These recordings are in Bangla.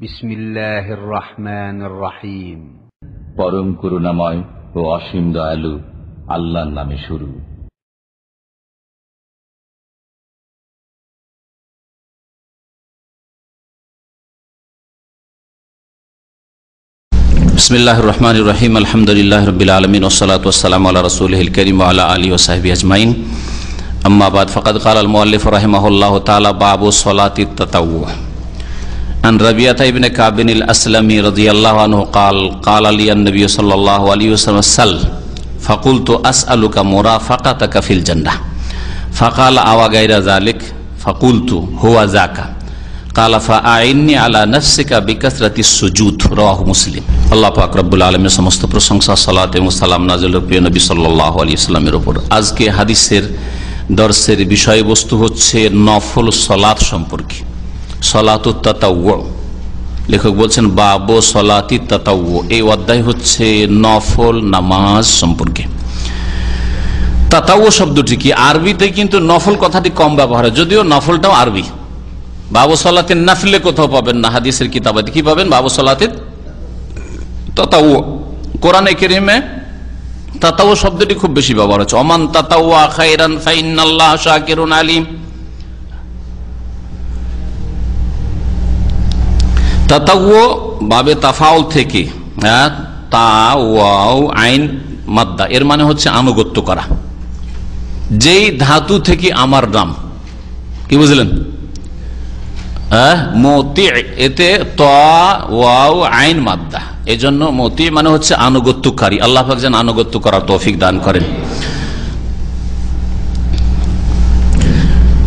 بسم الله الرحمن الرحيم পরম করুণাময় ও অসীম দয়ালু আল্লাহর নামে শুরু। بسم الله الرحمن الرحيم الحمد لله رب العالمين والصلاة والسلام على رسوله الكريم وعلى آله وصحبه أجمعين أما بعد فقد قال المؤلف رحمه الله تعالى باب صلاة التطوع عن ربيعة ابن كعب الأسلمي رضي الله عنه قال قال لي النبي صلى الله عليه وسلم سل فقلت أسألك مرافقتك في الجنة فقال أو غير ذلك فقلت هو ذاك قال فأعني على نفسك بكثرة السجود رواه مسلم আল্লাহ পাক রব্বুল আলমের সমস্ত প্রশংসা সালাত এবং সালাম নাজিল প্রিয় নবী সাল্লাহ আলী ইসলামের ওপর আজকে হাদিসের দর্শের বিষয়বস্তু হচ্ছে নফল সলাৎ সম্পর্কে সলাত লেখক বলছেন, বাবো সলাতি তাতাউ এই অধ্যায় হচ্ছে নফল নামাজ সম্পর্কে। তাতাউ শব্দটি কি? আরবিতে কিন্তু নফল কথাটি কম ব্যবহার হয়। যদিও নফলটাও আরবি। বাবু সলাতে নাফিলে কোথাও পাবেন না, হাদিসের কিতাবাতে। কি পাবেন? বাবু সলাতে তাতাউ কোরআনে কেরিমে তাতাউ শব্দটি খুব বেশি ব্যবহার হচ্ছে। অমান তাতাউ আলিম। বাবে তাফাউল থেকে হ্যাঁ তা, ওয়াও, আইন, মাদ্দা, এর মানে হচ্ছে আনুগত্য করা। যেই ধাতু থেকে আমার নাম, কি বুঝলেন? হ্যাঁ মতি, এতে ত, ওয়াও, আইন, মাদ্দা। এই জন্য মতি মানে হচ্ছে আনুগত্যকারী। আল্লাহ যেন আনুগত্য করার তৌফিক দান করেন।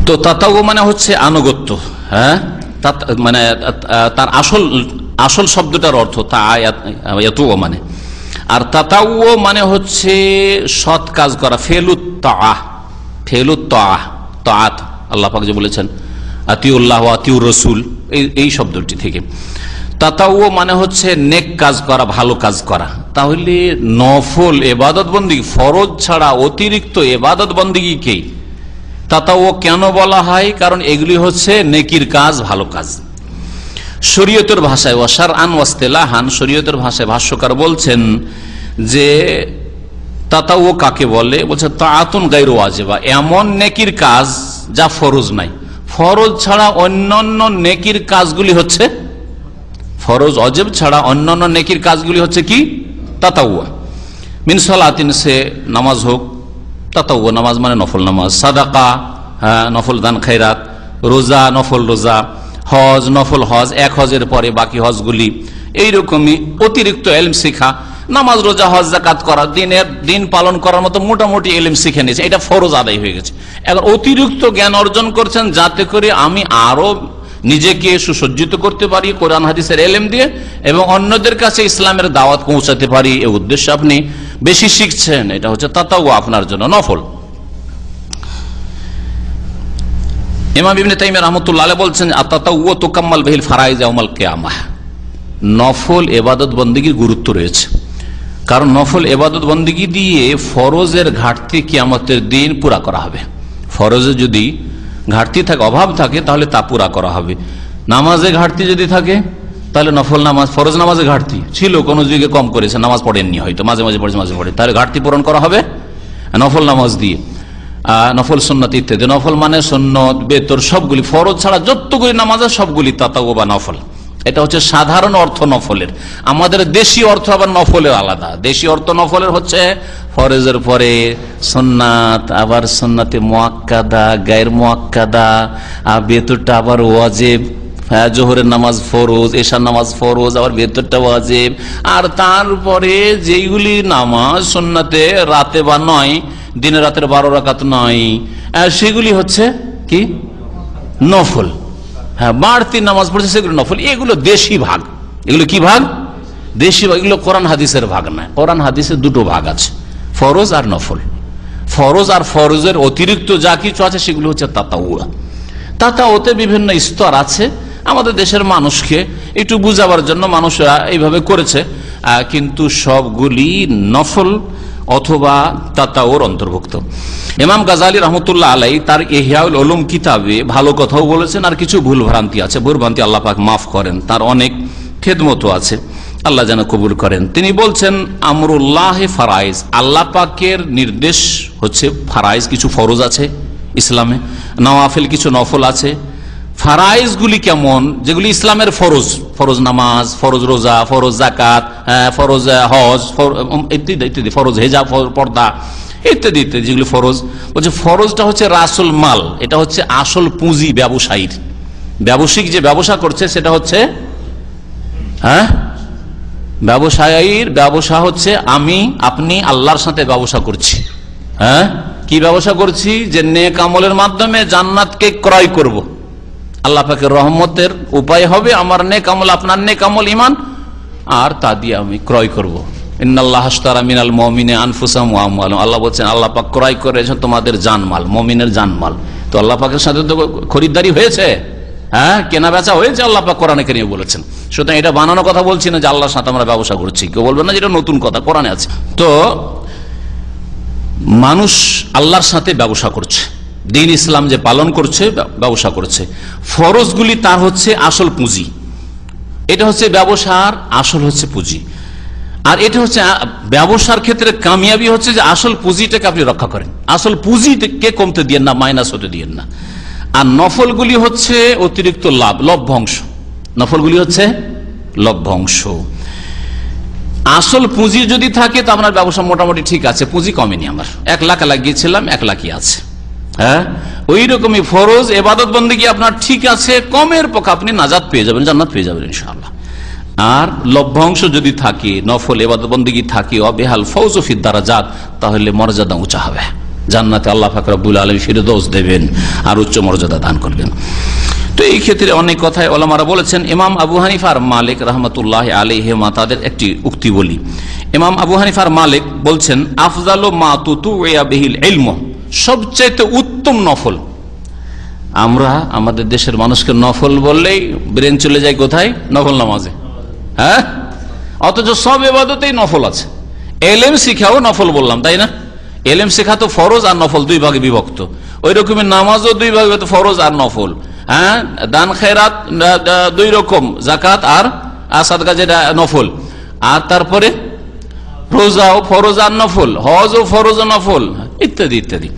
তো তাতাও মানে হচ্ছে আনুগত্য হ্যাঁ? মানে তার আসল আসল শব্দটার অর্থ তা মানে। আর তাতাও মানে হচ্ছে সৎ কাজ করা ফেলু তা ফেলু তাত যে বলেছেন, আতিউল্লাহ আতিউর রসুল এই এই শব্দটি থেকে। তাতাও মানে হচ্ছে নেক কাজ করা, ভালো কাজ করা। তাহলে নফল এবাদত বন্দী ফরজ ছাড়া অতিরিক্ত এবাদত বন্দীকে তাতাও কেন বলা হয়? কারণ এগুলি হচ্ছে নেকির কাজ, ভালো কাজ। শরীয়তের ভাষায় ওয়াসার আন ওয়াস্তেলাহান শরীয়তের ভাষায় ভাষ্যকার বলছেন যে, তাতাও কাকে বলে? বলছে তা তাতুন গাইর ওয়াজেবা। এমন নেকির কাজ যা ফরজ নাই। ফরজ ছাড়া অন্যান্য নেকির কাজগুলি হচ্ছে ফরজ। অজেব ছাড়া অন্যান্য নেকির কাজগুলি হচ্ছে কি? তাতাউয়া মিনসালাতিন সে নামাজ হোক তাতাউয়া নামাজ মানে নফল নামাজ। সাদাকা হ্যাঁ নফল দান খাইরাত রোজা, নফল রোজা। হজ, নফল হজ, এক হজের পরে বাকি হজগুলি। এইরকমই অতিরিক্ত এলম শিখা। নামাজ, রোজা, হজ জাকাত করা, দিনের দিন পালন করার মতো মোটামুটি এলিম শিখে নিয়েছে। এটা ফরজ আদায় হয়ে গেছে। এখন অতিরিক্ত জ্ঞান অর্জন করছেন যাতে করে আমি আরও নিজেকে সুসজ্জিত করতে পারি কোরআন, হাদিসের এলেম দিয়ে এবং অন্যদের কাছে ইসলামের দাওয়াত পৌঁছাতে পারি। এ উদ্দেশ্যে আপনি বেশি শিখছেন, এটা হচ্ছে তাতাও আপনার জন্য নফল। ইমাম ইবনে তাইমিয়া রহমতুল্লাহ বলছেন আতাতাউ তোকাম্মাল বিহিল ফারাইজ আউমাল কিয়ামাহ। নফল এবাদত বন্দীগীর গুরুত্ব রয়েছে। কারণ নফল এবাদত বন্দীগী দিয়ে ফরজের ঘাটতি কিয়ামতের দিন পুরা করা হবে। ফরজে যদি ঘাটতি থাকে, অভাব থাকে, তাহলে তা পুরা করা হবে। নামাজে ঘাটতি যদি থাকে তাহলে নফল নামাজ, ফরজ নামাজে ঘাটতি ছিল, কোন যুগে কম করেছে, নামাজ পড়েননি হয়তো, মাঝে মাঝে পড়েছে, মাঝে পড়ে তাহলে ঘাটতি পূরণ করা হবে? নফল নামাজ দিয়ে। নফল সন্ন্যত ইত্যাদি। নফল মানে সন্ন্যত বেতর, সবগুলি, ফরজ ছাড়া যতগুলি নামাজ সবগুলি তাতাও বা নফল। এটা হচ্ছে সাধারণ অর্থ নফলের। আমাদের দেশি অর্থ আবার নফলের আলাদা। দেশি অর্থ নফলের হচ্ছে ফরেজের পরে সন্ন্যাত আবার সন্ন্যাতে মোয়াক্কাদা, গায়ের মোয়াক্কাদা, আর বেতরটা আবার ওয়াজেব। জোহরের নামাজ ফরোজ, এশার নামাজ ফরোজ, আবার ভেতরটা ওয়াজেব। আর তারপরে যেইগুলি নামাজ সন্নাতে রাতে বা নয়, দিনে রাতের বারো রাকাত নয় সেগুলি হচ্ছে কি? নফল। হ্যাঁ বাড়তি নামাজ পড়ছে সেগুলো নফল। এগুলো দেশি ভাগ। এগুলো কি ভাগ? দেশি ভাগ। এগুলো কোরআন হাদিসের ভাগ নয় কোরআন হাদিসের দুটো ভাগ আছে। ফরজ আর নফল। ফরজ আর ফরজের অতিরিক্ত যা কিছু আছে সেগুলো হচ্ছে তাতাউয়া। তাতাওতে বিভিন্ন স্তর আছে। আমাদের দেশের মানুষকে একটু বুঝাবার জন্য মানুষরা এইভাবে করেছে কিন্তু সবগুলি নফল অথবা তাতাওর অন্তর্ভুক্ত। ইমাম গাজালি রহমতুল্লাহ আলাই তার এহিয়াউল ওলুম কিতাবে ভালো কথাও বলেছেন, আর কিছু ভুল ভ্রান্তি আছে। ভুল ভ্রান্তি আল্লাহ পাক মাফ করেন, তার অনেক খেদমতো আছে। আল্লাহ যেন কবুল করেন। তিনি বলছেন, আমরুল্লাহ ফারাইজ। আল্লাহ পাকের নির্দেশ হচ্ছে, ফারাইজ কিছু ফরজ আছে ইসলামে, নওয়াফেল কিছু নফল আছে ফারাইজগুলি কেমন? যেগুলি ইসলামের ফরজ। ফরজ নামাজ ফরজ রোজা ফরজ জাকাত হ্যাঁ, ফরজ হজ ইত্যাদি ইত্যাদি ফরজ হেজা পর্দা ইত্যাদি ইত্যাদি যেগুলি ফরজ। বলছে ফরজটা হচ্ছে রাসুল মাল এটা হচ্ছে আসল পুঁজি ব্যবসায়ীর। ব্যবসায়িক যে ব্যবসা করছে সেটা হচ্ছে হ্যাঁ? ব্যবসায়ীর ব্যবসা হচ্ছে আমি আপনি আল্লাহর সাথে ব্যবসা করছি। হ্যাঁ? কি ব্যবসা করছি? যে নেক আমলের মাধ্যমে জান্নাতকে ক্রয় করব। আল্লাহ পাকের রহমতের উপায় হবে, আমার নেক আমল, আপনার নেক আমল ইমান আর তা দিয়ে আমি ক্রয় করব। আনফুসাম। আল্লাহ বলছেন, আল্লাহ পাক ক্রয় করেছেন তোমাদের জানমাল, মমিনের জানমাল। তো আল্লাহ পাকের সাথে তো খরিদ্দারি হয়েছে? হ্যাঁ হয়েছে বলেছেন। সুতরাং এটা কথা বলছি না যে সাথে আমরা ব্যবসা করছি। কেউ না নতুন কথা আছে। তো মানুষ আল্লাহর সাথে ব্যবসা করছে। দিন ইসলাম যে পালন করছে ব্যবসা করছে। ফরজগুলি তার হচ্ছে আসল পুঁজি। এটা হচ্ছে ব্যবসার আসল হচ্ছে পুঁজি। আর এটা হচ্ছে ব্যবসার ক্ষেত্রে কামিয়াবি হচ্ছে যে আসল পুঁজিটাকে আপনি রক্ষা করেন। আসল পুঁজিকে কমতে দিয়েন না, মাইনাস হতে দিয়েন না। আর নফলগুলি হচ্ছে অতিরিক্ত লাভ, লভ্যাংশ। নফলগুলি হচ্ছে লভ্যংশ। আসল পুঁজি যদি থাকে, তো আপনার ব্যবসা মোটামুটি ঠিক আছে। পুঁজি কমেনি আমার। এক লাখ লাগিয়েছিলাম, এক লাখই আছে। হ্যাঁ? ওই রকমই ফরজ, এবাদত বন্দী আপনার ঠিক আছে? কমের পক্ষে আপনি নাজাদ পেয়ে যাবেন, জান্নাত পেয়ে যাবেন ইনশাআল্লাহ। আর লভ্যাংশ যদি থাকে, নফল, এবাদত বন্দী থাকে, অবেহাল ফৌজফির দ্বারা যাত তাহলে মর্যাদা উঁচা হবে। জান্নাতে আল্লাহ ফাকরাবুল আলম ফিরদোষ দেবেন, আর উচ্চ মর্যাদা দান করবেন। তো এই ক্ষেত্রে অনেক কথায় ওলামারা বলেছেন, ইমাম আবু হানিফার মালিক রহমতুল্লাহ আলিহেমা তাদের একটি উক্তি বলি। ইমাম আবু হানিফার মালিক বলছেন, আফজাল মা তুতু বেহিল এলম সবচাইতে উত্তম নফল। আমরা আমাদের দেশের মানুষকে নফল বললেই ব্রেন চলে যায় কোথায়? নফল নামাজে। হ্যাঁ? অথচ সব এবাদতেই নফল আছে। এলেম শিখাও নফল বললাম, তাই না? এলএম শেখা তো ফরজ আর নফল, দুই ভাগে বিভক্ত। ওই রকমের নামাজও দুই ভাগে ফরজ আর নফল। হ্যাঁ? দান খেরাত দুই রকম জাকাত আর আসাদগা যেটা নফল। আর তারপরে রোজাও ফরজ আর নফল ফরজ ও নফল। ইত্যাদি ইত্যাদি।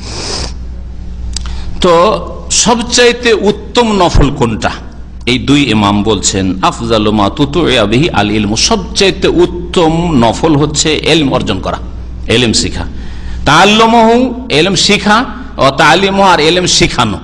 তো সবচাইতে উত্তম নফল কোনটা? এই দুই ইমাম বলছেন, আফজাল তুতুবিহি আল ইলম। সবচাইতে উত্তম নফল হচ্ছে এলম অর্জন করা, এলেম শিখা। তাল্লমহু এলেম শিখা ও তালিম আর এলেম শিখানো।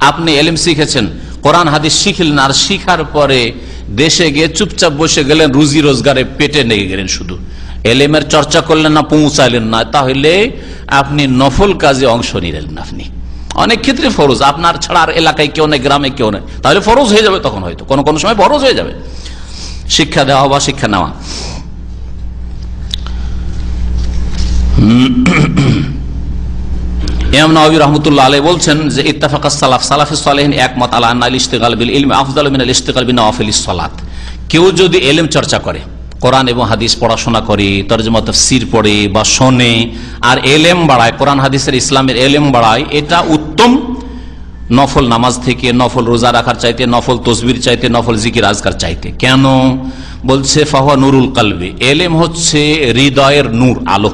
আপনি এলেম শিখেছেন, কোরআন হাদিস শিখলেন আর শিখার পরে দেশে গিয়ে চুপচাপ বসে গেলেন, রুজি রোজগারে পেটে লেগে গেলেন শুধু। এলেমের চর্চা করলেন না, পৌঁছাইলেন না, তাহলে আপনি নফল কাজে অংশ নিলেন না আপনি। অনেক ক্ষেত্রে ফরজ, আপনার ছাড়া আর এলাকায় কেউ নেই, গ্রামে কেউ নেই। তাহলে ফরজ হয়ে যাবে তখন হয়তো, কোনো কোনো সময় ফরজ হয়ে যাবে। শিক্ষা দেওয়া বা শিক্ষা নেওয়া। ইমাম একমত আলা আন্না আল ইস্তেগাল বিল ইলম আফজাল মিন আল বিন নওয়াফিল সালাত কেউ যদি এলেম চর্চা করে কোরআন এবং হাদিস পড়াশোনা করে, তরজমা তফসির পড়ে বা শোনে, আর এলেম বাড়ায় কোরআন হাদিসের ইসলামের এলেম বাড়ায় এটা উত্তম নফল নামাজ থেকে, নফল রোজা রাখার চাইতে, নফল তসবির চাইতে, নফল জিকির আজকার চাইতে। কেন? বলছে, ফাহুয়া নুরুল কালবে। এলেম হচ্ছে হৃদয়ের নূর, আলো।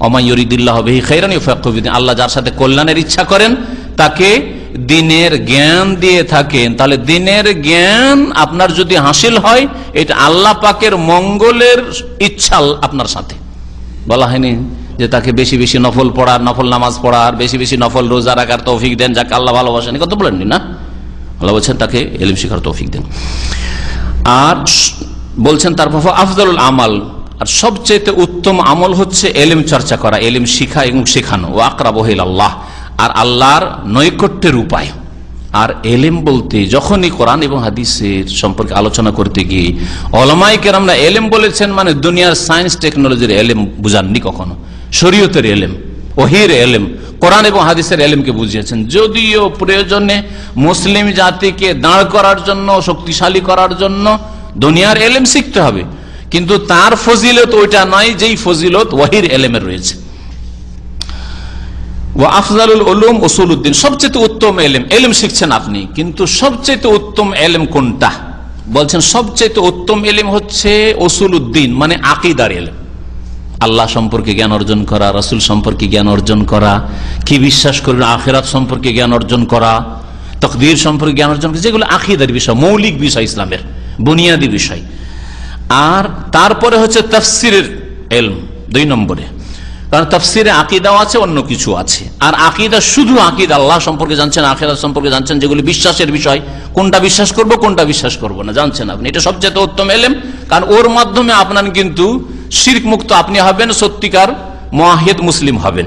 অমায়ুরিদুল্লাহ খৈরানি আল্লাহ যার সাথে কল্যাণের ইচ্ছা করেন, তাকে দিনের জ্ঞান দিয়ে থাকেন, তাহলে দিনের জ্ঞান আপনার যদি হাসিল হয়, এটা আল্লাহ পাকের মঙ্গলের ইচ্ছা আপনার সাথে। বলা হয়নি যে তাকে বেশি বেশি নফল পড়ার, নফল নামাজ পড়ার, বেশি বেশি নফল রোজা রাখার তৌফিক দেন, যাকে আল্লাহ ভালোবাসেন কত বলেননি না? আল্লাহ বলছেন তাকে এলিম শিখার তৌফিক দেন। আর বলছেন তারপর আফজালুল আমাল, আর সবচেয়ে উত্তম আমল হচ্ছে এলিম চর্চা করা, এলিম শিখা এবং শেখানো ও আকরা বহিল আল্লাহ আর আল্লাহর নৈকট্যের উপায়। আর এলেম বলতে যখনই কোরআন এবং হাদিসের সম্পর্কে আলোচনা করতে গিয়ে অলমাই কেরামরা এলেম বলেছেন মানে দুনিয়ার সায়েন্স টেকনোলজির এলেম বুঝাননি কখনো। শরীয়তের এলেম, ওহির এলেম, কোরআন এবং হাদিসের এলেমকে বুঝিয়েছেন। যদিও প্রয়োজনে মুসলিম জাতিকে দাঁড় করার জন্য, শক্তিশালী করার জন্য দুনিয়ার এলেম শিখতে হবে। কিন্তু তার ফজিলত ওইটা নয়, যেই ফজিলত ওয়াহির এলেমের রয়েছে। ও সবচেয়ে উত্তম এলেম। এলেম শিখছেন আপনি, কিন্তু উত্তম এলেম কোনটা? বলছেন উত্তম এলেম হচ্ছে মানে এলেম। আল্লাহ সম্পর্কে জ্ঞান অর্জন করা, রসুল সম্পর্কে জ্ঞান অর্জন করা, কি বিশ্বাস করবেন আখেরাত সম্পর্কে জ্ঞান অর্জন করা, তকদির সম্পর্কে জ্ঞান অর্জন করা, যেগুলো আকিদার বিষয়, মৌলিক বিষয় ইসলামের, বুনিয়াদী বিষয়। আর তারপরে হচ্ছে তফসিরের এলম, দুই নম্বরে। কারণ তফসিরে আকিদাও আছে, অন্য কিছু আছে। আর আকিদা শুধু আকিদ, আল্লাহ সম্পর্কে জানছেন আকিদা সম্পর্কে জানছেন, যেগুলি বিশ্বাসের বিষয়। কোনটা বিশ্বাস করব, কোনটা বিশ্বাস করব না, জানছেন আপনি। এটা সবচেয়ে উত্তম এলেম, কারণ ওর মাধ্যমে আপনার কিন্তু শির্ক মুক্ত আপনি হবেন, সত্যিকার মহাহিদ মুসলিম হবেন।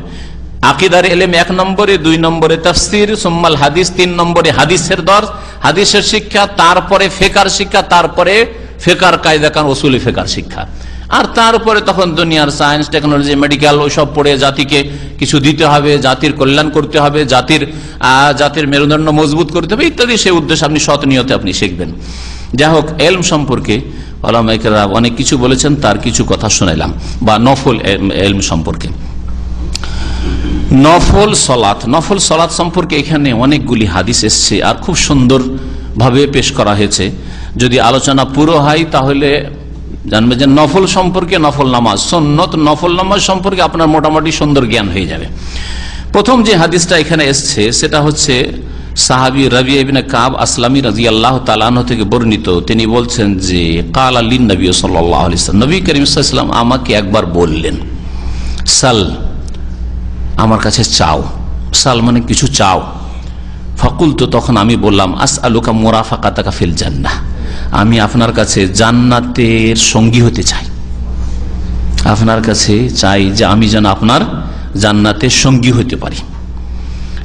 আকিদার এলেম এক নম্বরে, দুই নম্বরে তফসির, সোম্মাল হাদিস, তিন নম্বরে হাদিসের দর। হাদিসের শিক্ষা, তারপরে ফেকার শিক্ষা, তারপরে ফেকার কায়দা কান ওসুলি ফেকার শিক্ষা। আর তারপরে তখন দুনিয়ার সায়েন্স টেকনোলজি মেডিকেল ওইসব পড়ে জাতিকে কিছু দিতে হবে, জাতির কল্যাণ করতে হবে, জাতির জাতির মেরুদণ্ড মজবুত করতে হবে, ইত্যাদি। সেই উদ্দেশ্যে আপনি সৎ নিয়তে আপনি শিখবেন। যাই হোক, এলম সম্পর্কে আলামাইকেরা অনেক কিছু বলেছেন, তার কিছু কথা শোনাইলাম। বা নফল এলম সম্পর্কে। নফল সলাৎ। নফল সলাৎ সম্পর্কে এখানে অনেকগুলি হাদিস এসছে, আর খুব সুন্দর ভাবে পেশ করা হয়েছে। যদি আলোচনা পুরো হয়, তাহলে জানবে যে নফল সম্পর্কে নফল নামাজ, সন্নত নফল নামাজ সম্পর্কে আপনার মোটামুটি সুন্দর জ্ঞান হয়ে যাবে। প্রথম যে হাদিসটা এখানে এসছে, সেটা হচ্ছে সাহাবি রবি ইবিন কাব আসলামী রাজি আল্লাহ তালাহ থেকে বর্ণিত। তিনি বলছেন যে, কাল আলী নবী সাল্লাম নবী করিম আমাকে একবার বললেন, সাল, আমার কাছে চাও। সাল মানে কিছু চাও। ফকুল তো তখন আমি বললাম আস আলুকা মোরাফাকা তাকা ফিল জান্না আমি আপনার কাছে জান্নাতের সঙ্গী হতে চাই। আপনার কাছে চাই যে আমি যেন আপনার জান্নাতের সঙ্গী হতে পারি।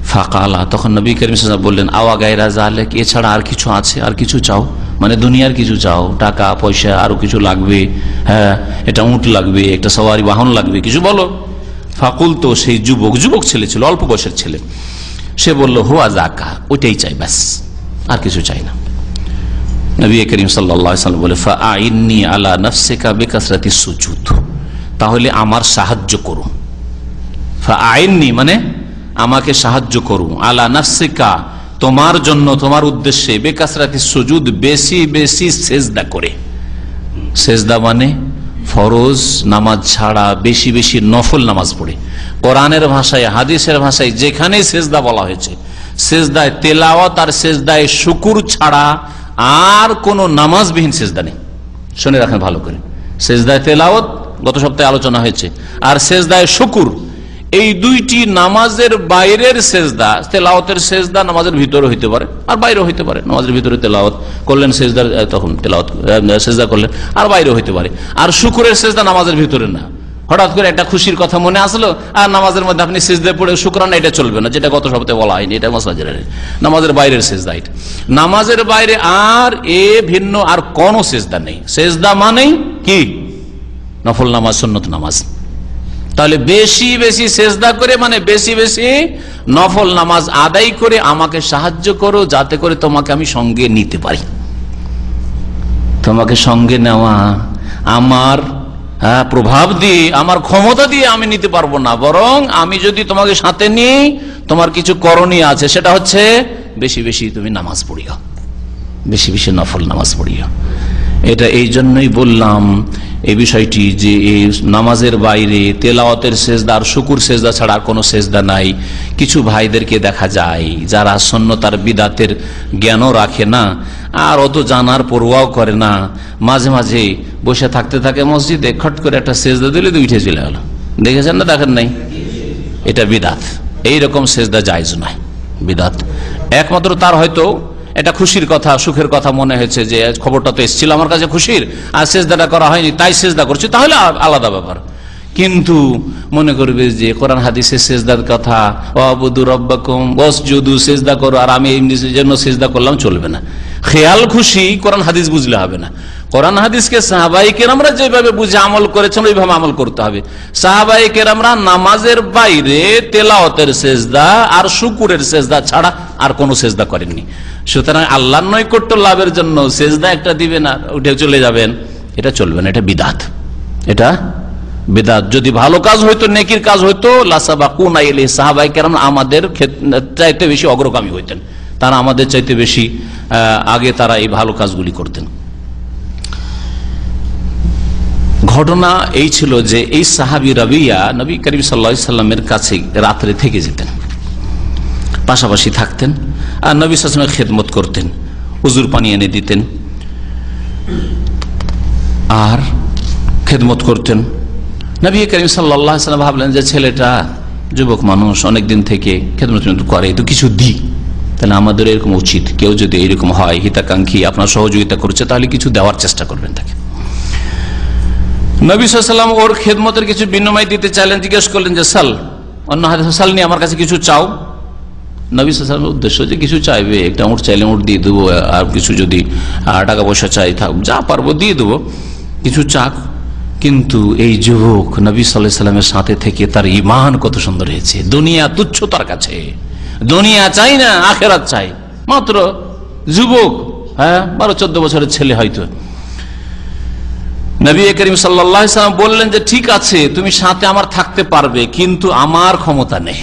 ফাঁকালা, তখন নবী করিম বললেন, আওয়া গায়রা জালেক এছাড়া আর কিছু আছে? আর কিছু চাও? মানে দুনিয়ার কিছু চাও? টাকা, পয়সা, আরও কিছু লাগবে? হ্যাঁ এটা উঁট লাগবে, একটা সওয়ারি বাহন লাগবে, কিছু বলো? ফাকুল তো সেই যুবক যুবক ছেলে ছিল, অল্প বয়সের ছেলে। সে বলল, হোয়া জাকা ওইটাই চাই, ব্যাস, আর কিছু চাই না। নবী করিম সাল্লাম বলে ফাইনি আলা নফসেকা বেকাসরাতি সুজুদ। তাহলে আমার সাহায্য করুন। ফাইননি মানে আমাকে সাহায্য করুন। আলা নফসিকা, তোমার জন্য, তোমার উদ্দেশ্যে বেকাসরাতি সুজুদ, বেশি বেশি সেজদা করে। সেজদা মানে ফরজ নামাজ ছাড়া বেশি বেশি নফল নামাজ পড়ে। কোরআনের ভাষায়, হাদিসের ভাষায় যেখানে সেজদা বলা হয়েছে, সেজদায় তেলাওয়াত আর সেজদায় শুকুর ছাড়া আর কোন নামাজবিহীন সেজদা নেই। শুনে রাখেন ভালো করে। সেজদায় তেলাওত গত সপ্তাহে আলোচনা হয়েছে। আর সেজদায় শুকুর, এই দুইটি নামাজের বাইরের সেজদা তেলাওতের সেজদা নামাজের ভিতরে হইতে পারে, আর বাইরে হইতে পারে। নামাজের ভিতরে তেলাওত করলেন, সেজদার তখন তেলাওত সেজদা করলেন, আর বাইরে হইতে পারে। আর শুকুরের সেজদা নামাজের ভিতরে না। হঠাৎ করে একটা খুশির কথা মনে আসলো, আর নামাজের মধ্যে আপনি সেজদা পড়ে শুক্রানা এটা চলবে না, যেটা গত সপ্তাহে বলা হয়নি, এটা মসাজের নামাজের বাইরের সেজদা এটা নামাজের বাইরে আর এ ভিন্ন আর কোন সেজদা নেই। সেজদা মানেই কি? নফল নামাজ, সন্নত নামাজ। তাহলে বেশি বেশি সেজদা করে মানে বেশি বেশি নফল নামাজ আদায় করে আমাকে সাহায্য করো, যাতে করে তোমাকে আমি সঙ্গে নিতে পারি। তোমাকে সঙ্গে নেওয়া আমার প্রভাব দিয়ে, আমার ক্ষমতা দিয়ে আমি নিতে পারব না। বরং আমি যদি তোমাকে সাথে নিই, তোমার কিছু করণীয় আছে, সেটা হচ্ছে বেশি বেশি তুমি নামাজ পড়িও। বেশি বেশি নফল নামাজ পড়িও। এটা এই জন্যই বললাম এই বিষয়টি যে এই নামাজের বাইরে তেলাওয়াতের আর শুকুর সেজদা ছাড়া কোনো সেজদা নাই। কিছু ভাইদেরকে দেখা যায় যারা সন্ন্যতার বিদাতের জ্ঞানও রাখে না, আর অত জানার পড়ুয়াও করে না। মাঝে মাঝে বসে থাকতে থাকে মসজিদে, খট করে একটা সেজদা দিলে উঠে চলে গেল। দেখেছেন না, দেখেন নাই? এটা বিদাত। এইরকম সেজদা জায়জ নয় বিদাত। একমাত্র তার হয়তো এটা খুশির কথা, সুখের কথা মনে হয়েছে যে খবরটা তো এসেছিল আমার কাছে খুশির, আর সেজদাটা করা হয়নি, তাই সেজদা করছি, তাহলে আলাদা ব্যাপার। কিন্তু মনে করবে যে কোরআন হাদিসে সেজদার কথা অবুদু রব্বাকুম বস যদু সেজদা করো, আর আমি এই জন্য সেজদা করলাম, চলবে না। খেয়াল খুশি, কোরআন হাদিস বুঝলে হবে না। কোরআন হাদিসকে সাহাবাই কেরামরা যেভাবে বুঝে আমল করেছেন, ওইভাবে আমল করতে হবে। সাহাবাই কেরামরা নামাজের বাইরে তেলাওতের সেজদা আর শুকুরের সেজদা ছাড়া আর কোনো সেজদা করেননি। সুতরাং আল্লাহ নৈকট্য লাভের জন্য সেজদা একটা দিবেন আর উঠে চলে যাবেন। এটা চলবে না, এটা বিদাত। এটা বেদাত। যদি ভালো কাজ হইতো, নেকির কাজ হইতো লাসাবা কোন আইলে সাহাবাই কেরাম আমাদের চাইতে বেশি অগ্রগামী হইতেন। তারা আমাদের চাইতে বেশি আগে তারা এই ভালো কাজগুলি করতেন। ঘটনা এই ছিল যে এই সাহাবি রাবিয়া নবী করিম সাল্লা সাল্লামের কাছে রাত্রে থেকে যেতেন। পাশাপাশি থাকতেন আর নবী সালামের খেদমত করতেন উজুর পানি এনে দিতেন, আর খেদমত করতেন। নবী করিম সাল্লাহ সাল্লাম ভাবলেন যে ছেলেটা যুবক মানুষ অনেক দিন থেকে খেদমত করে, তো কিছু দিই। তাহলে আমাদের এরকম উচিত, কেউ যদি এরকম হয়, হিতাকাঙ্ক্ষী, আপনার সহযোগিতা করছে, তাহলে কিছু দেওয়ার চেষ্টা করবেন তাকে। নবী সাল্লাম ওর খেদমতের কিছু বিনিময় দিতে চাইলেন, জিজ্ঞেস করলেন যে, সাল, অন্য হাতে সাল নিয়ে আমার কাছে কিছু চাও? নবী সাল্লামের উদ্দেশ্য যে কিছু চাইবে, একটা উঠ চাইলে উঠ দিয়ে দেবো, আর কিছু যদি টাকা পয়সা চাই, থাক, যা পারব দিয়ে দেবো। কিছু চাক, কিন্তু এই যুবক নবী সাল্লাহ সাল্লামের সাথে থেকে তার ইমান কত সুন্দর হয়েছে। দুনিয়া তুচ্ছ তার কাছে। দুনিয়া চাই না, আখেরাত চাই। মাত্র যুবক হ্যাঁ বারো, চোদ্দ বছরের ছেলে হয়তো। নবী করিম সাল্লাম বললেন যে, ঠিক আছে, তুমি সাথে আমার থাকতে পারবে, কিন্তু আমার ক্ষমতা নেই।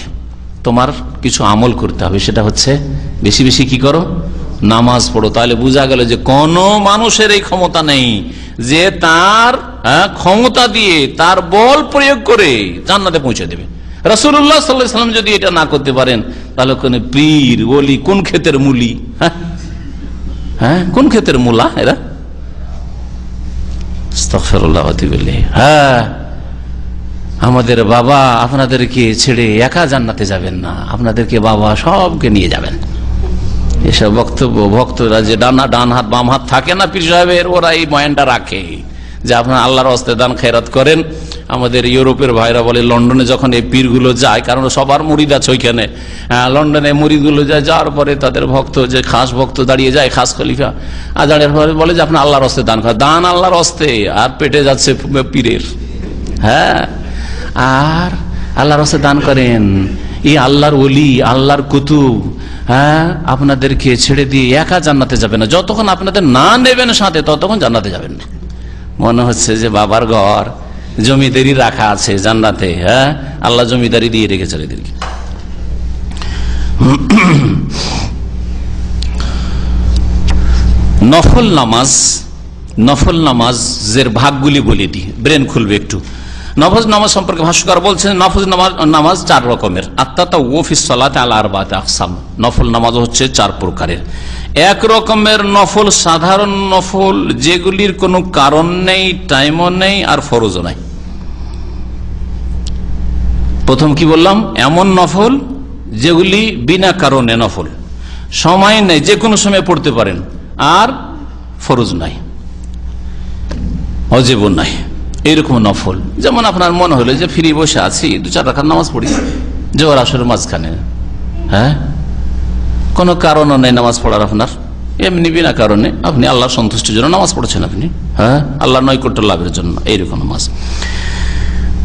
তোমার কিছু আমল করতে হবে সেটা হচ্ছে বেশি বেশি কি করো? নামাজ পড়ো। তাহলে বোঝা গেল যে কোন মানুষের এই ক্ষমতা নেই যে তার হ্যাঁ, ক্ষমতা দিয়ে তার বল প্রয়োগ করে জান্নাতে পৌঁছে দেবে। রসুল্লাহ সাল্লাম যদি এটা না করতে পারেন তাহলে কোন পীর ওলি কোন ক্ষেতের মুলি হ্যাঁ? হ্যাঁ কোন ক্ষেতের মূলা এরা? হ্যাঁ। আমাদের বাবা আপনাদেরকে ছেড়ে একা জান্নাতে যাবেন না। আপনাদেরকে বাবা সবকে নিয়ে যাবেন। এসব বক্তব্য ভক্তরা যে ডানা ডান হাত বাম হাত থাকে না পীর সাহেবের ওরা এই ময়নটা রাখে। যে আপনার আল্লাহর অস্তে দান খেরাত করেন। আমাদের ইউরোপের ভাইরা বলে লন্ডনে যখন এই পীরগুলো যায় কারণ সবার মুড়িদ আছে ওইখানে হ্যাঁ, লন্ডনে মুড়িদগুলো যায় যাওয়ার পরে তাদের ভক্ত যে খাস ভক্ত দাঁড়িয়ে যায় খাস খলিফা আর দাঁড়িয়ে পরে বলে যে আপনার আল্লাহর অস্তে দান করেন। দান আল্লাহর অস্তে আর পেটে যাচ্ছে পীরের। হ্যাঁ আর আল্লাহর হস্তে দান করেন। এই আল্লাহর ওলি, আল্লাহর কুতুব হ্যাঁ আপনাদেরকে ছেড়ে দিয়ে একা জান্নাতে যাবে না। যতক্ষণ আপনাদের না নেবেন সাথে, ততক্ষণ জান্নাতে যাবেন না। মনে হচ্ছে যে বাবার ঘর জমিদারি রাখা আছে জান্নাতে হ্যাঁ? আল্লাহ জমিদারি দিয়ে রেখেছে এদেরকে। নফল নামাজ, নফল নামাজের ভাগগুলি বলে দিই। ব্রেন খুলবে একটু। নফজ নামাজ সম্পর্কে ভাষ্যকার বলছেন, নফজ নামাজ নামাজ চার রকমের। আত্মাতা ওফিস সালাত আল আরবাত আকসাম। নফল নামাজ হচ্ছে চার প্রকারের। এক রকমের নফল, সাধারণ নফল, যেগুলির কোনো কারণ নেই টাইমও নেই, আর ফরজও নাই। প্রথম কি বললাম? এমন নফল, যেগুলি বিনা কারণে নফল। সময় নেই যে কোনো সময় পড়তে পারেন, আর ফরজ নাই অজেব নাই। এইরকম নফল। যেমন আপনার মনে হলো যে ফিরি বসে আছি, দু চার রাখার নামাজ পড়ি। জোয়ার আসরের মাঝখানে। হ্যাঁ? কোনো কারণও নেই নামাজ পড়ার আপনার। এমনি বিনা কারণে আপনি আল্লাহ সন্তুষ্টির জন্য নামাজ পড়ছেন আপনি। হ্যাঁ? আল্লাহ নৈকট্য লাভের জন্য এইরকম নামাজ।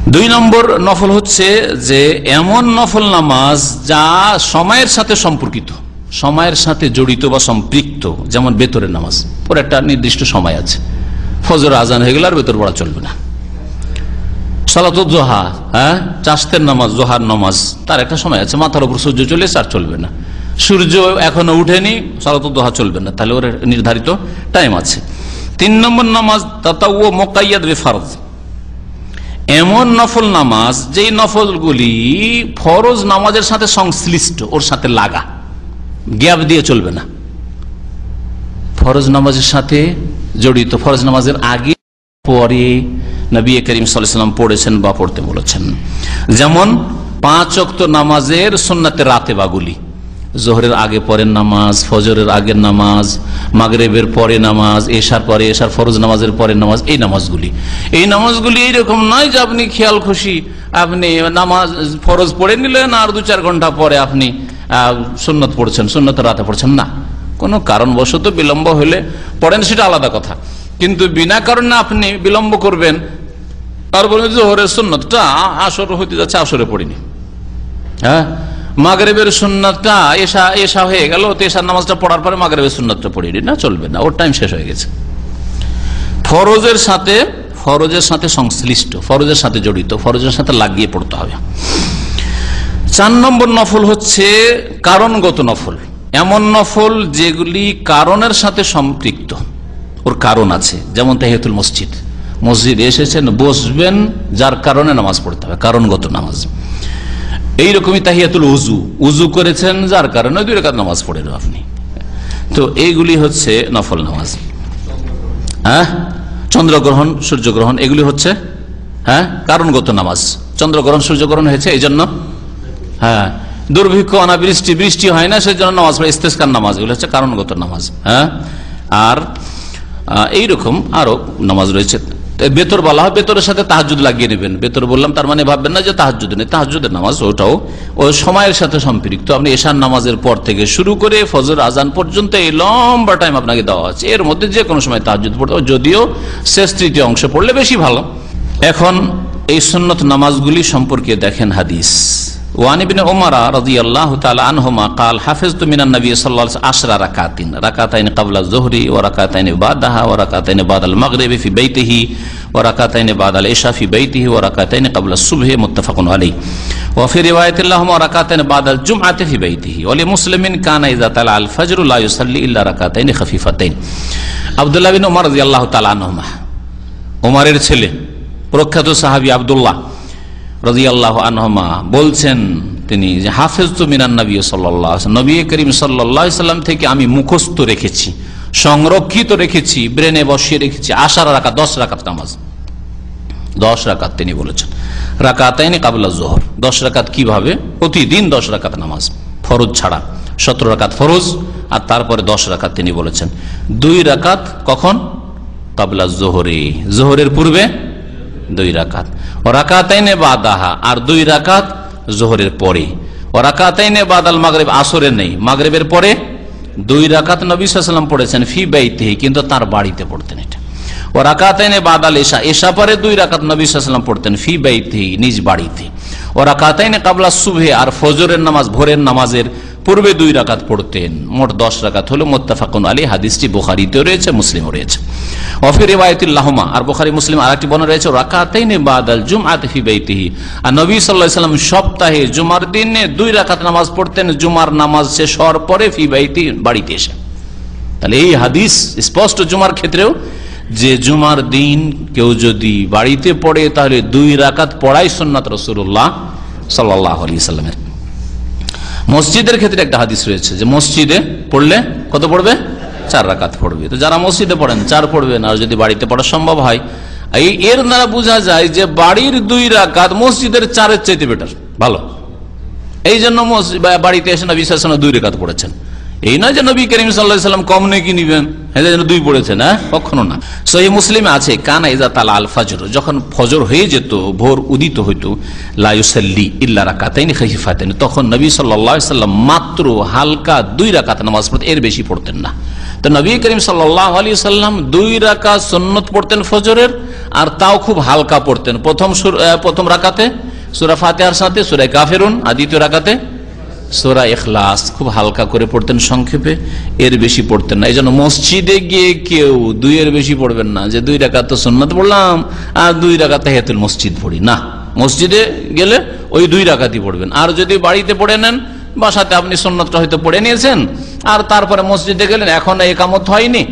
দুই নম্বর নফল হচ্ছে যে এমন নফল নামাজ যা সময়ের সাথে সম্পর্কিত, সময়ের সাথে জড়িত বা সম্পৃক্ত, যেমন বেতরের নামাজ। ওর একটা নির্দিষ্ট সময় আছে। ফজর, আজান হয়ে গেলে আর বেতর পড়া চলবে না। সালাত জোহা হ্যাঁ? চাষতের নামাজ, জোহার নামাজ, তার একটা সময় আছে, মাথার উপর সূর্য চলে আর চলবে না। সূর্য এখনও উঠেনি চলবে না, তাহলে ওর নির্ধারিত টাইম আছে। তিন নম্বর নামাজ মোকাইয়াদ বেফারজ। এমন নফল নামাজ, যেই নফলগুলি ফরজ নামাজের সাথে সংশ্লিষ্ট, ওর সাথে লাগা, গ্যাপ দিয়ে চলবে না। ফরজ নামাজের সাথে জড়িত, ফরজ নামাজের আগে পরে নবী করিম সাল্লাম পড়েছেন বা পড়তে বলেছেন। যেমন পাঁচ অক্ত নামাজের সন্ন্যাতে রাতে বাগুলি। জোহরের আগে পরের নামাজ, ফজরের আগের নামাজ, মাগরেবের পরে নামাজ, এশার পরে এশার, ফরজ নামাজের পরে নামাজ, এই নামাজগুলি। এই নামাজগুলি এইরকম নয় যে আপনি খেয়াল খুশি, আপনি নামাজ ফরজ পড়ে নিলেন আর দু চার ঘণ্টা পরে আপনি সুন্নত পড়ছেন সুন্নত রাতে পড়ছেন। না, কোনো কারণবশত বিলম্ব হলে পড়েন সেটা আলাদা কথা। কিন্তু বিনা কারণে আপনি বিলম্ব করবেন জোহরের সুন্নতটা আসর হইতে যাচ্ছে, আসরে পড়িনি। হ্যাঁ? মাগরেবের সুন্নতটা এসা এসা হয়ে গেল, তো এসার নামাজটা পড়ার পরে মাগরেবের সুন্নতটা পড়িনি। না, চলবে না, ওর টাইম শেষ হয়ে গেছে। ফরজের সাথে ফরজের সাথে সংশ্লিষ্ট, ফরজের সাথে জড়িত, ফরজের সাথে লাগিয়ে পড়তে হবে। চার নম্বর নফল হচ্ছে কারণগত নফল। এমন নফল যেগুলি কারণের সাথে সম্পৃক্ত। ওর কারণ আছে। যেমন তাহিয়াতুল মসজিদ। মসজিদ এসেছেন, বসবেন, যার কারণে নামাজ পড়তে হবে, কারণগত নামাজ। এইরকমই তাহিয়াতুল উজু উজু করেছেন, যার কারণে দুই রেখাত নামাজ পড়েন আপনি। তো এইগুলি হচ্ছে নফল নামাজ। হ্যাঁ? চন্দ্রগ্রহণ, সূর্যগ্রহণ, এগুলি হচ্ছে হ্যাঁ? কারণগত নামাজ। চন্দ্রগ্রহণ, সূর্যগ্রহণ হয়েছে এই জন্য হ্যাঁ? দুর্ভিক্ষ, অনাবৃষ্টি, বৃষ্টি হয় না সেই জন্য নামাজ ইস্তেস্কার নামাজ, এগুলো হচ্ছে কারণগত নামাজ। হ্যাঁ? আর এইরকম আরও নামাজ রয়েছে। বেতর বলা হয়, বেতরের সাথে তাহাজুদ লাগিয়ে নেবেন। বেতর বললাম, তার মানে ভাববেন না যে তাহাজুদ নেই। তাহাজুদের নামাজ ওটাও, ও সময়ের সাথে সম্পৃক্ত। আপনি এশান নামাজের পর থেকে শুরু করে ফজর, আজান পর্যন্ত এই লম্বা টাইম আপনাকে দেওয়া আছে। এর মধ্যে যে কোনো সময় তাহাজুদ পড়তে যদিও শেষ তৃতীয় অংশে পড়লে বেশি ভালো। এখন এই সুন্নত নামাজগুলি সম্পর্কে দেখেন হাদিস। ওয়ান ইবনে ওমরা রাদিয়াল্লাহু তাআলা আনহুমা قال حفظت من النبي صلى الله عليه وسلم 10 ركعات ركعتين قبل الظهر وركعتين بعدها وركعتين بعد المغرب في بيته وركعتين بعد العشاء في بيته وركعتين قبل الصبح متفق عليه وفي روايه اللهم ركعتين بعد الجمعه في بيته ولمسلم كان اذا طلع الفجر لا يصلي الا ركعتين خفيفتين عبد الله بن عمر رضي الله تعالى عنهما ওমরের ছেলে প্রখ্যাত সাহাবী আব্দুল্লাহ রাজিয়াল্লাহ আনহমা বলছেন তিনি যে হাফেজ তো মিনান নবী সাল্লাহ নবী করিম সাল্লাহ সাল্লাম থেকে আমি মুখস্থ রেখেছি, সংরক্ষিত রেখেছি, ব্রেনে বসিয়ে রেখেছি, আশার রাখা দশ রাখাত নামাজ। দশ রাকাত তিনি বলেছেন। রাকাতাইনি কাবলা জোহর দশ রাকাত কীভাবে? প্রতিদিন দশ রাকাত নামাজ, ফরজ ছাড়া। সতেরো রাকাত ফরজ, আর তারপরে দশ রাকাত তিনি বলেছেন। দুই রাকাত কখন? কাবলা জোহরে জোহরের পূর্বে দুই রাকাত। ও রাকাতাইনে বাদাহা আর দুই রাকাত জোহরের পরে। ও রাকাতাইনে বাদাল মাগরেব আসরে নেই। মাগরেবের পরে দুই রাকাত নবী সাল্লাম পড়েছেন ফি বাইতে কিন্তু তার বাড়িতে পড়তেন এটা। ও রাকাতাইনে বাদাল এশা এশা পরে দুই রাকাত নবী সাল্লাম পড়তেন ফি বাইতে নিজ বাড়িতে। ও রাকাতাইনে কাবলা সুভে আর ফজরের নামাজ, ভোরের নামাজের পূর্বে দুই রাকাত পড়তেন, মোট দশ রাকাত হলো মোত্তাফাকুন আলী হাদিসটি বুখারিতেও রয়েছে, মুসলিমও রয়েছে। অফির রেবায়তুল্লাহমা আর বুখারি মুসলিম আর একটি বর্ণনা রয়েছে, রাকাতাইনে বাদাল জুমআত ফি বাইতিহি। আর নবী সাল্লাম সপ্তাহে জুমার দিনে দুই রাকাত নামাজ পড়তেন, জুমার নামাজ শেষ হওয়ার পরে ফি বাইতি বাড়িতে এসে। তাহলে এই হাদিস স্পষ্ট জুমার ক্ষেত্রেও, যে জুমার দিন কেউ যদি বাড়িতে পড়ে, তাহলে দুই রাকাত পড়াই সন্ন্যত রসুল্লাহ সাল্লাহ আলি সাল্লামের। মসজিদের ক্ষেত্রে একটা হাদিস রয়েছে যে মসজিদে পড়লে কত পড়বে? চার রাকাত পড়বে। তো যারা মসজিদে পড়েন, চার পড়বেন, আর যদি বাড়িতে পড়া সম্ভব হয়, এই এর দ্বারা বোঝা যায় যে বাড়ির দুই রাকাত মসজিদের চারের চাইতে বেটার ভালো। এই জন্য বাড়িতে এসে না বিশ্বাস দুই রেখাত পড়েছেন। এই নয় যে নবী করিম সাল্লাম কম নাকি নিবেন? হ্যাঁ দুই পড়েছে না? কখনো না। সহি মুসলিমে আছে, কানা ইজা তালা আল ফজর, যখন ফজর হয়ে যেত, ভোর উদিত হইতো লাইসাল্লি ইল্লা রাকাতাইন খাইফাতেন তখন নবী সাল্লাহ সাল্লাম মাত্র হালকা দুই রাকাত নামাজ পড়তেন, এর বেশি পড়তেন না। তো নবী করিম সাল্লাহ আলী সাল্লাম দুই রাকাত সন্নত পড়তেন ফজরের, আর তাও খুব হালকা পড়তেন। প্রথম প্রথম রাকাতে, সুরা ফাতেহার সাথে, সুরা কাফেরুন, আর দ্বিতীয় রাকাতে সোরা এখলাস খুব হালকা করে পড়তেন, সংক্ষেপে এর বেশি পড়তেন না। এই জন্য মসজিদে গিয়ে কেউ দুই এর বেশি পড়বেন না। যে দুই রাকাত তো সন্ন্যত পড়লাম, আর দুই রাকাতে হেতুল মসজিদ পড়ি। না, মসজিদে গেলে ওই দুই রাকাতই পড়বেন। আর যদি বাড়িতে পড়ে নেন, বাসাতে আপনি সন্ন্যতটা হয়তো পড়ে নিয়েছেন, আর তারপরে মসজিদে গেলেন, এখন একামত হয়নি।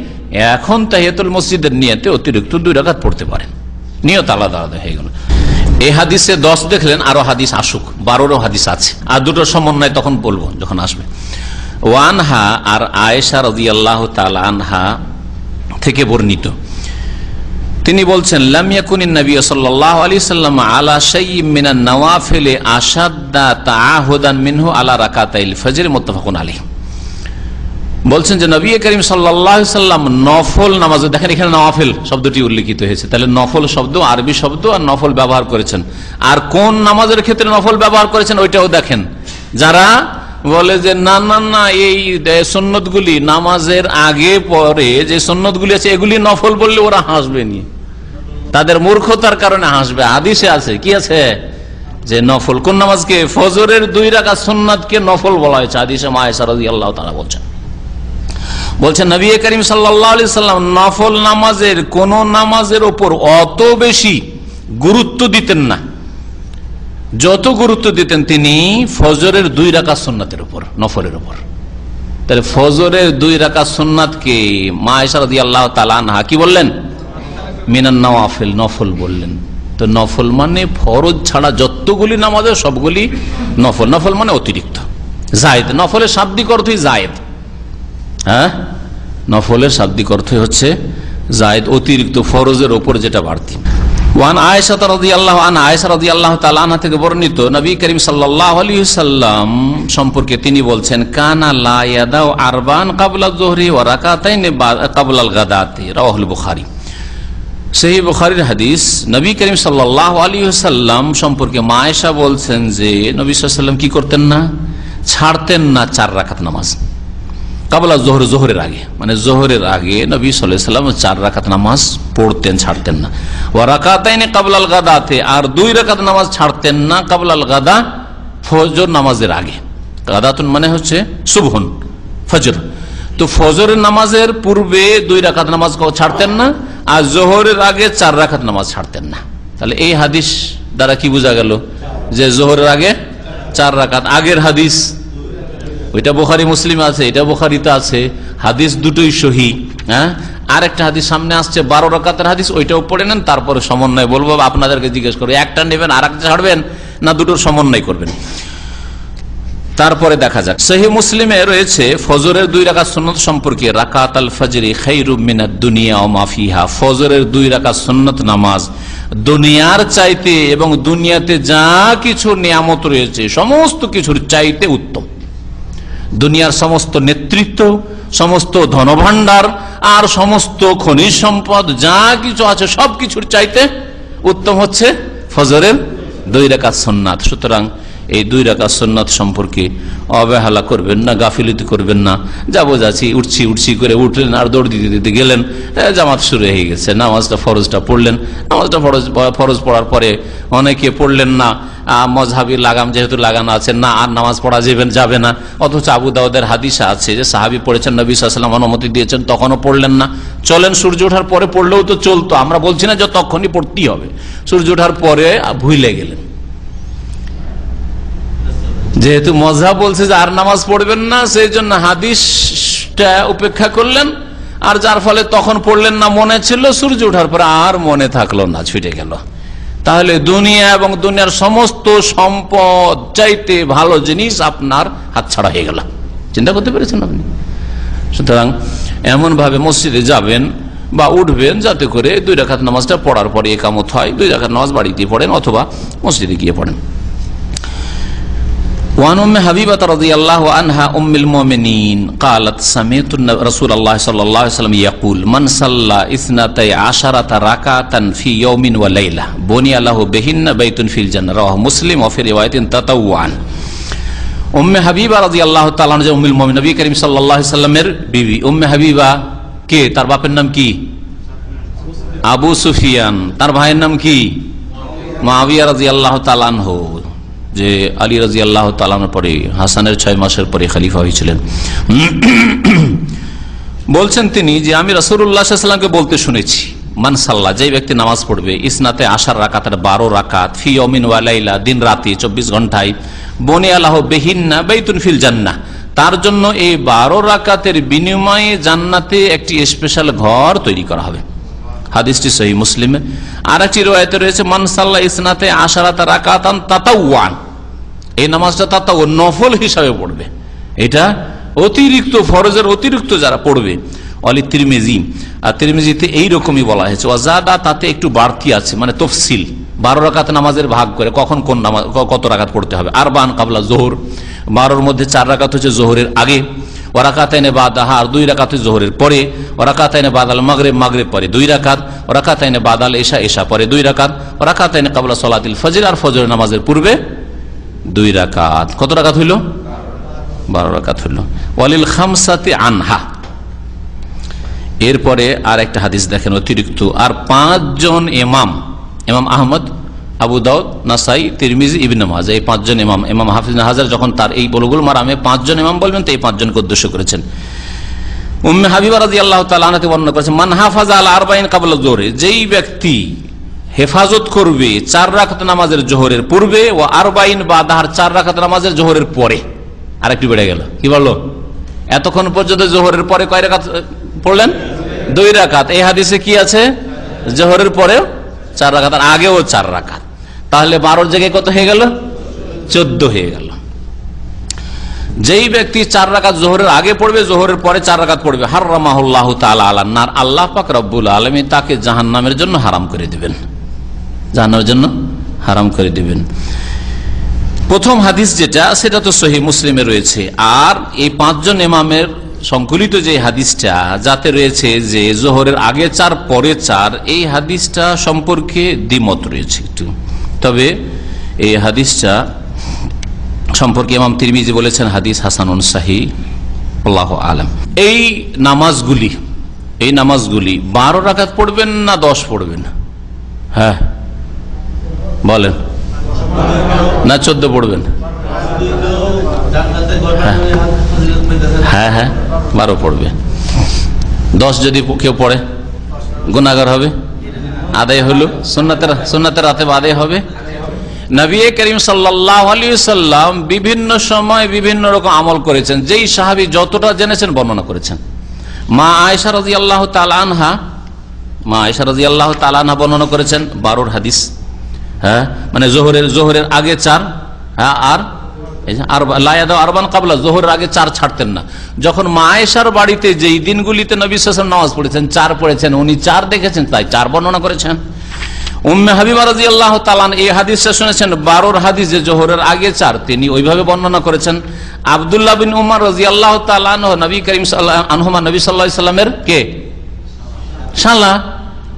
এখন তাহিয়াতুল মসজিদের নিয়তে অতিরিক্ত দুই রাকাত পড়তে পারেন। নিয়ত আলাদা আলাদা হয়ে গেল। এই হাদিসে দশ দেখলেন, আরও হাদিস আসুক, বারোরও হাদিস আছে। আর দুটোর সমন্বয় তখন বলব, যখন আসবে। ওয়ানহা আর আয়েশা রাজি আল্লাহ আনহা থেকে বর্ণিত। তিনি বলছেন লামিয়াকুনিন নবী আলা আশাদ্দা তাআহুদান মিনহু আলা আলাইহি। বলছেন যে নবী করিম সাল্লাম নফল নামাজ, দেখেন এখানে নফল শব্দটি উল্লেখিত হয়েছে। তাহলে নফল শব্দ, আরবি শব্দ আর নফল ব্যবহার করেছেন। আর কোন নামাজের ক্ষেত্রে নফল ব্যবহার করেছেন ওইটাও দেখেন। যারা বলে যে, না না না, এই সন্ন্যত গুলি নামাজের আগে পরে যে সন্ন্যত গুলি আছে, এগুলি নফল বললে ওরা হাসবে নি তাদের মূর্খতার কারণে হাসবে। আদিসে আছে, কি আছে? যে নফল, কোন নামাজকে ফজরের দুই রাখা সন্ন্যতকে নফল বলা হয়েছে। আদিসে মায়েশারদি আল্লাহ তারা বলছেন। বলছেন, নবী করিম সাল্লি সাল্লাম নফল নামাজের কোন নামাজের ওপর অত বেশি গুরুত্ব দিতেন না। যত গুরুত্ব দিতেন তিনি ফজরের দুই রাখা সুন্নাতের উপর, নফলের উপর। তাহলে ফজরের দুই রাখা সুন্নাতকে মা ইসারদি আল্লাহ তালানহা কি বললেন? মিনান নওয়াফেল, নফল বললেন। তো নফল মানে ফরজ ছাড়া যতগুলি নামাজের সবগুলি নফল। নফল মানে অতিরিক্ত। জায়দ নফলের শাব্দিক অর্থই জায়দ হ্যাঁ? নফলের শাব্দিক অর্থই হচ্ছে জায়দ অতিরিক্ত ফরজের ওপর যেটা বাড়তি। ওয়ান আয়েশা রাদিয়াল্লাহু আন আয়েশা রাদিয়াল্লাহু তাআলা আনহা থেকে বর্ণিত নবী করিম সাল্লাল্লাহু আলাইহি সাল্লাম সম্পর্কে তিনি বলছেন, কানা লা ইয়াদাউ আরবান ক্বাবলা যুহরি ওয়া রাকাতাইন ক্বাবলা আল গাদাতি রাওয়াহুল বুখারী। সেই বুখারীর হাদিস নবী করিম সাল্লাল্লাহু আলাইহি সাল্লাম সম্পর্কে মা আয়েশা বলছেন যে, নবী সাল্লাম কি করতেন না? ছাড়তেন না চার রাকাত নামাজ। কাবলা জোহর জোহরের আগে। মানে জোহরের আগে নবী সাল্লাম চার রাকাত নামাজ পড়তেন, ছাড়তেন না। ও রাকাতাইনে কাবলাল গাদাতে, আর দুই রাকাত নামাজ ছাড়তেন না কাবলাল গাদা ফজর নামাজের আগে। গাদাতুন মানে হচ্ছে শুভন ফজর। তো ফজরের নামাজের পূর্বে দুই রাকাত নামাজ ছাড়তেন না, আর জোহরের আগে চার রাকাত নামাজ ছাড়তেন না। তাহলে এই হাদিস দ্বারা কি বোঝা গেল? যে জোহরের আগে চার রাকাত, আগের হাদিস ওইটা বোখারি, মুসলিম আছে, এটা বোখারিতে আছে। হাদিস দুটোই সহি হ্যাঁ? আর একটা হাদিস সামনে আসছে, বারো রকাতের হাদিস, ওইটাও পড়ে নেন, তারপরে সমন্বয় বলব, আপনাদেরকে জিজ্ঞেস করব একটা নেবেন আর একটা ছাড়বেন, না দুটোর সমন্বয় করবেন? তারপরে দেখা যাক। সহি মুসলিমে রয়েছে, ফজরের দুই রাখা সন্ন্যত সম্পর্কে রাকাত আল ফজরি খৈরুমিনা দুনিয়া ও মাফিহা ফজরের দুই রাখা সন্ন্যত নামাজ। দুনিয়ার চাইতে এবং দুনিয়াতে যা কিছু নিয়ামত রয়েছে, সমস্ত কিছুর চাইতে উত্তম। দুনিয়ার সমস্ত নেতৃত্ব, সমস্ত ধনভাণ্ডার, আর সমস্ত খনিজ সম্পদ, যা কিছু আছে সব কিছুর চাইতে উত্তম হচ্ছে ফজরের দুই রেখা সন্ন্যাত। সুতরাং এই দুই রেখা সন্ন্যাত সম্পর্কে অবহেলা করবেন না, গাফিলতি করবেন না। যাব যাচ্ছি উঠছি উঠছি করে উঠলেন আর দৌড় দিতে দিতে গেলেন। জামাত শুরু হয়ে গেছে। নামাজটা ফরজটা পড়লেন। নামাজটা ফরজ ফরজ পড়ার পরে অনেকে পড়লেন না মজহাবি লাগাম যেহেতু লাগানো আছে, না, আর নামাজ পড়া যাবেন যাবে না। অথচ আবু দাউদের হাদিসা আছে যে সাহাবি পড়েছেন, নবী সাল্লাম অনুমতি দিয়েছেন, তখনও পড়লেন না। চলেন, সূর্য ওঠার পরে পড়লেও তো চলতো। আমরা বলছি না যে তখনই পড়তেই হবে। সূর্য ওঠার পরে ভুলে গেলেন। যেহেতু মজা বলছে যে আর নামাজ পড়বেন না, সেই জন্য হাদিসটা উপেক্ষা করলেন, আর যার ফলে তখন পড়লেন না, মনে ছিল সূর্য ওঠার পরে আর মনে থাকল না, ছুটে গেল। তাহলে দুনিয়া এবং দুনিয়ার সমস্ত সম্পদ চাইতে ভালো জিনিস আপনার হাতছাড়া হয়ে গেল। চিন্তা করতে পেরেছেন আপনি? সুতরাং এমন ভাবে মসজিদে যাবেন বা উঠবেন, যাতে করে দুই রাখাত নামাজটা পড়ার পরে একামত হয়, দুই রাখাত নামাজ বাড়িতে পড়েন অথবা মসজিদে গিয়ে পড়েন। وعن ام حبيبه رضي الله عنها ام المؤمنين قالت سمعت رسول الله صلى الله عليه وسلم يقول من صلى اثنتي عشرة ركعة في يوم وليلة بني له بهن بيت في الجنة رواه مسلم وفي رواية تطوعا উম্মে হাবিবা রাজি আল্লাহ তালান যে উম্মিল মমিন নবী করিম সাল্লাহ সাল্লামের বিবি উম্মে হাবিবা কে তার বাপের নাম কি আবু সুফিয়ান তার ভাইয়ের নাম কি মাবিয়া রাজি আল্লাহ তালানহ যে আলী রাজি আল্লাহ তালানোর পরে, হাসানের ছয় মাসের পরে খালিফা হয়েছিলেন। বলছেন তিনি যে, আমি রসুল্লাহামকে বলতে শুনেছি, মানসাল্লাহ যে ব্যক্তি নামাজ পড়বে, ইসনাতে আশার রাকাতের বারো রাকাত, ফি অমিন ওয়ালাইলা দিন রাতি চব্বিশ ঘন্টায় বনে আল্লাহ বেহিন্না বেতুন ফিল জান্না তার জন্য এই বারো রাকাতের বিনিময়ে জান্নাতে একটি স্পেশাল ঘর তৈরি করা হবে। হাদিসটি সহি মুসলিমে। আর একটি রয়েতে রয়েছে মানসাল্লাহ ইসনাতে আশারাত রাকাতান তাতাওয়ান। এই নামাজটা তাতাও নফল হিসাবে পড়বে। এটা অতিরিক্ত ফরজের অতিরিক্ত যারা পড়বে, অলি তিরমেজি। আর তিরমেজিতে এইরকমই বলা হয়েছে ওয়াজাদা তাতে একটু বাড়তি আছে মানে তফসিল। বারো রাকাত নামাজের ভাগ করে কখন কোন নামাজ কত রাকাত পড়তে হবে? আর বান কাবলা জোহর। বারোর মধ্যে চার রাকাত হচ্ছে জোহরের আগে। ওরাকাতাইনে বাদাহা আর দুই রাকাত জোহরের পরে ওরাকাতাইনে বাদাল মাগরে মাগরে পরে দুই রাকাত ওরাকাতাইনে বাদাল এশা এশা পরে দুই রাকাত ওরাকাতাইনে কাবলা সলাতিল ফজর আর ফজর নামাজের পূর্বে দুই রাকাত। কত রাকাত হইল? বারো রাকাত হইল। ওয়ালিল খামসাতে আনহা। এরপরে আর একটা হাদিস দেখেন অতিরিক্ত। আর পাঁচজন এমাম এমাম আহমদ আবু দাউদ, নাসাই, তিরমিজি, ইবিন নামাজ এই পাঁচজন ইমাম। ইমাম হাফিজ হাজার যখন তার এই বলগুল মারামে পাঁচজন ইমাম বলবেন তো এই পাঁচজনকে উদ্দেশ্য করেছেন। উম্মে হাবিবা রাজি আল্লাহ তালাতে বর্ণনা করেছে মান হাফাজ আল আরবাইন কাবল জোরে যেই ব্যক্তি হেফাজত করবে চার রাখাত নামাজের জোহরের পূর্বে ও আরবাইন বা দাহার চার রাখাত নামাজের জোহরের পরে। আরেকটু বেড়ে গেল। কি বলল? এতক্ষণ পর্যন্ত জোহরের পরে কয় রাখাত পড়লেন? দুই রাখাত এই হাদিসে কি আছে? জোহরের পরে চার রাখাত আর আগেও চার রাখাত তাহলে বারোর জায়গায় কত হয়ে গেল? চোদ্দ হয়ে গেল। যেই ব্যক্তি চার রাকাত জোহরের আগে পড়বে, জোহরের পরে চার রাকাত পড়বে। হার রামাহুল্লাহ আল্লাহ আল্লাহ পাক রব্বুল আলমী তাকে জাহান নামের জন্য হারাম করে দিবেন। জাহান্নামের জন্য হারাম করে দিবেন। প্রথম হাদিস যেটা, সেটা তো সহি মুসলিমে রয়েছে। আর এই পাঁচজন ইমামের সংকলিত যে হাদিসটা, যাতে রয়েছে যে জোহরের আগে চার, পরে চার, এই হাদিসটা সম্পর্কে দ্বিমত রয়েছে একটু। তবে এই হাদিসটা সম্পর্কে ইমাম তিরমিজি বলেছেন, হাদিস হাসানুন শাহি আল্লাহ আলম। এই নামাজগুলি এই নামাজগুলি বারো রাখাত পড়বেন না দশ পড়বেন? হ্যাঁ বলেন। না চোদ্দ পড়বেন? হ্যাঁ হ্যাঁ বারো পড়বে। দশ যদি কেউ পড়ে গুণাগার হবে? আদায় হলো। সোনাতের সোনাতের রাতে আদায় হবে। নবী করিম সাল্লাম বিভিন্ন সময় বিভিন্ন রকম আমল করেছেন। যেই সাহাবি যতটা জেনেছেন বর্ণনা করেছেন। মা আয়সা রাজি আল্লাহ তালানহা মা আয়সা রাজি আল্লাহ তালানহা বর্ণনা করেছেন বারোর হাদিস। হ্যাঁ মানে জোহরের জোহরের আগে চার হ্যাঁ আর আরবান কাবলা আগে চার ছাড়তেন না। যখন মায়েশার বাড়িতে যেই দিনগুলিতে নবী নামাজ পড়েছেন, চার পড়েছেন, উনি চার দেখেছেন, তাই চার বর্ণনা করেছেন। বারোর জোহরের আগে চার, তিনি ওইভাবে বর্ণনা করেছেন। আবদুল্লাহ বিন নবী করিম আনহুমা নবী সাল্লাহ ইসলামের কে? শালা।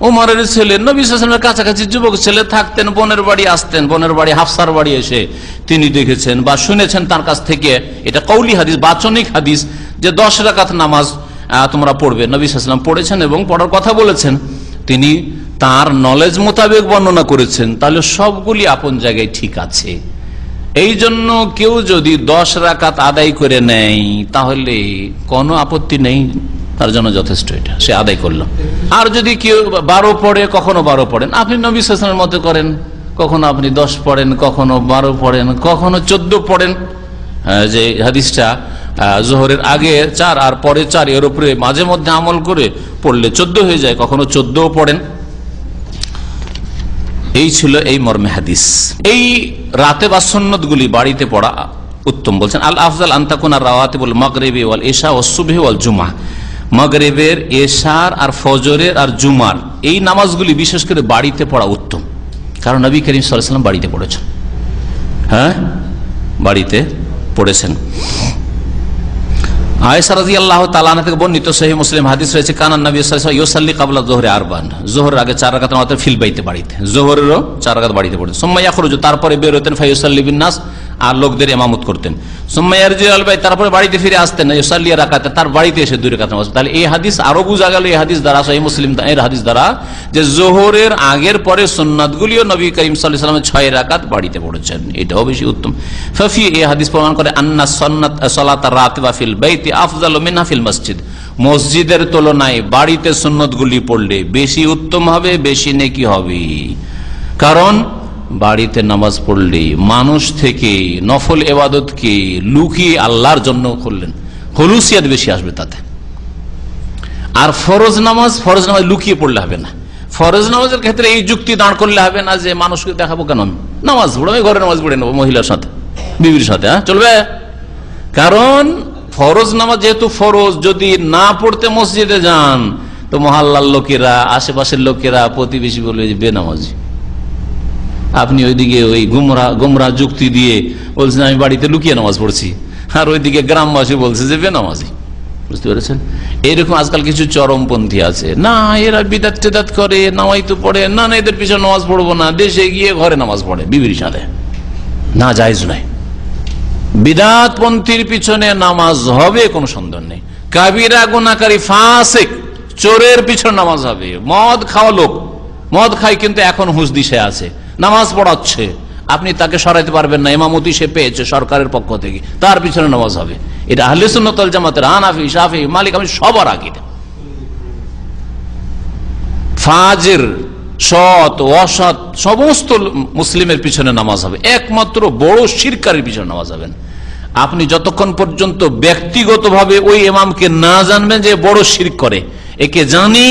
উমরের ছেলে, নবী সাসনের কাছাকাছি যুবক ছেলে থাকতেন, বোনের বাড়ি আসতেন, বোনের বাড়ি হাফসার বাড়ি এসে তিনি দেখেছেন বা শুনেছেন তার কাছ থেকে এটা কৌলি হাদিস, বাচনিক হাদিস যে দশ রাকাত নামাজ তোমরা পড়বে। নবী সাসলাম পড়েছেন এবং পড়ার কথা বলেছেন। তিনি তার নলেজ মোতাবেক বর্ণনা করেছেন। তাহলে সবগুলি আপন জায়গায় ঠিক আছে। এই জন্য কেউ যদি দশ রাকাত আদায় করে নেয়, তাহলে কোনো আপত্তি নেই। তার জন্য যথেষ্ট এটা। সে আদায় করল। আর যদি কেউ বারো পড়ে, কখনো বারো পড়েন। আপনি নবী শাসনের মতো করেন। কখনো আপনি দশ পড়েন, কখনো বারো পড়েন, কখনো চোদ্দ পড়েন। যে হাদিসটা জোহরের আগে চার আর পরে চার, এর উপরে মাঝে মধ্যে আমল করে পড়লে চোদ্দ হয়ে যায়, কখনো চোদ্দও পড়েন। এই ছিল এই মর্মে হাদিস। এই রাতে বা সন্ন্যত গুলি বাড়িতে পড়া উত্তম। বলছেন, আল আফজাল আন্তাকুনা রাওয়াতে বল মগরেবি ওয়াল এশা ও সুবে ওয়াল জুমা। মগরেবের, এশার আর ফজরের আর জুমার এই নামাজগুলি বিশেষ করে বাড়িতে পড়া উত্তম। কারণ নবী করিম সাল্লাম বাড়িতে পড়েছেন। হ্যাঁ? বাড়িতে পড়েছেন। আল্লাহ সহি মুসলিম হাদিস রয়েছে কানান কাবলা জোহরে আরবান। আগে ফিল বাইতে বাড়িতে। জোহরেরও বাড়িতে তারপরে বের হতেন ফাইসাল্লি বিন্যাস আর লোকদের এমামত করতেন। সোম্মাইয়ার তারপরে বাড়িতে ফিরে আসতেন তার বাড়িতে এসে নামাজ। তাহলে এই হাদিস আরও বোঝা গেল, এই হাদিস দ্বারা মুসলিম এর হাদিস দ্বারা, যে জোহরের আগের পরে সুন্নাতগুলিও নবী করিম সাল্লাহ সাল্লামের ছয় রাকাত বাড়িতে পড়েছেন। এটাও বেশি উত্তম। ফফি, এই হাদিস প্রমাণ করে আন্না সন্নাত, সলাত রাত বা ফিল বাইতি আফজাল মিনাফিল মসজিদ। মসজিদের তুলনায় বাড়িতে সুন্নতগুলি পড়লে বেশি উত্তম হবে, বেশি নেকি হবে। কারণ বাড়িতে নামাজ পড়লে মানুষ থেকে নফল এবাদতকে লুকিয়ে আল্লাহর জন্য করলেন। হলুসিয়াত বেশি আসবে তাতে। আর ফরজ নামাজ ফরজ নামাজ লুকিয়ে পড়লে হবে না। ফরজ নামাজের ক্ষেত্রে এই যুক্তি দাঁড় করলে হবে না যে মানুষকে দেখাবো কেন আমি? নামাজ পড়ো আমি ঘরে নামাজ পড়ে নেব, মহিলার সাথে, বিবির সাথে হ্যাঁ? চলবে? কারণ ফরজ নামাজ যেহেতু ফরজ, যদি না পড়তে মসজিদে যান, তো মহাল্লার লোকেরা, আশেপাশের লোকেরা প্রতিবেশী বলবে যে বেনামাজি। আপনি ওইদিকে ওই গুমরা গুমরা যুক্তি দিয়ে বলছেন, আমি বাড়িতে লুকিয়ে নামাজ পড়ছি। আর ওইদিকে গ্রামবাসী বলছে যে, বেনামাজি। বুঝতে পেরেছেন? এরকম আজকাল কিছু চরমপন্থী আছে। না, এরা বিদাত টেদাত করে, নামাই তো পড়ে। না না, এদের পিছনে নামাজ পড়ব না। দেশে গিয়ে ঘরে নামাজ পড়ে, বিবির সাথে। না যাইজ নয়। বিদাত পন্থীর পিছনে নামাজ হবে, কোনো সন্দেহ নেই। কাবিরা গুনাকারী ফাঁসেক, চোরের পিছনে নামাজ হবে। মদ খাওয়া লোক। মদ খাই, কিন্তু এখন হুঁস দিশে আছে। নামাজ পড়াচ্ছে। আপনি তাকে সরাইতে পারবেন না এমামতি সে পেয়েছে সরকারের পক্ষ থেকে। তার পিছনে নামাজ হবে। এটা আহলে সুন্নতল জামাতের হানাফি, শাফি, মালিক, আমি সবার আকিদা। ফাজের, সৎ, অসৎ, সমস্ত মুসলিমের পিছনে নামাজ হবে। একমাত্র বড় শিরকারের পিছনে নামাজ হবেন আপনি যতক্ষণ পর্যন্ত ব্যক্তিগতভাবে ওই ইমামকে না জানবেন যে বড় শির করে, একে জানি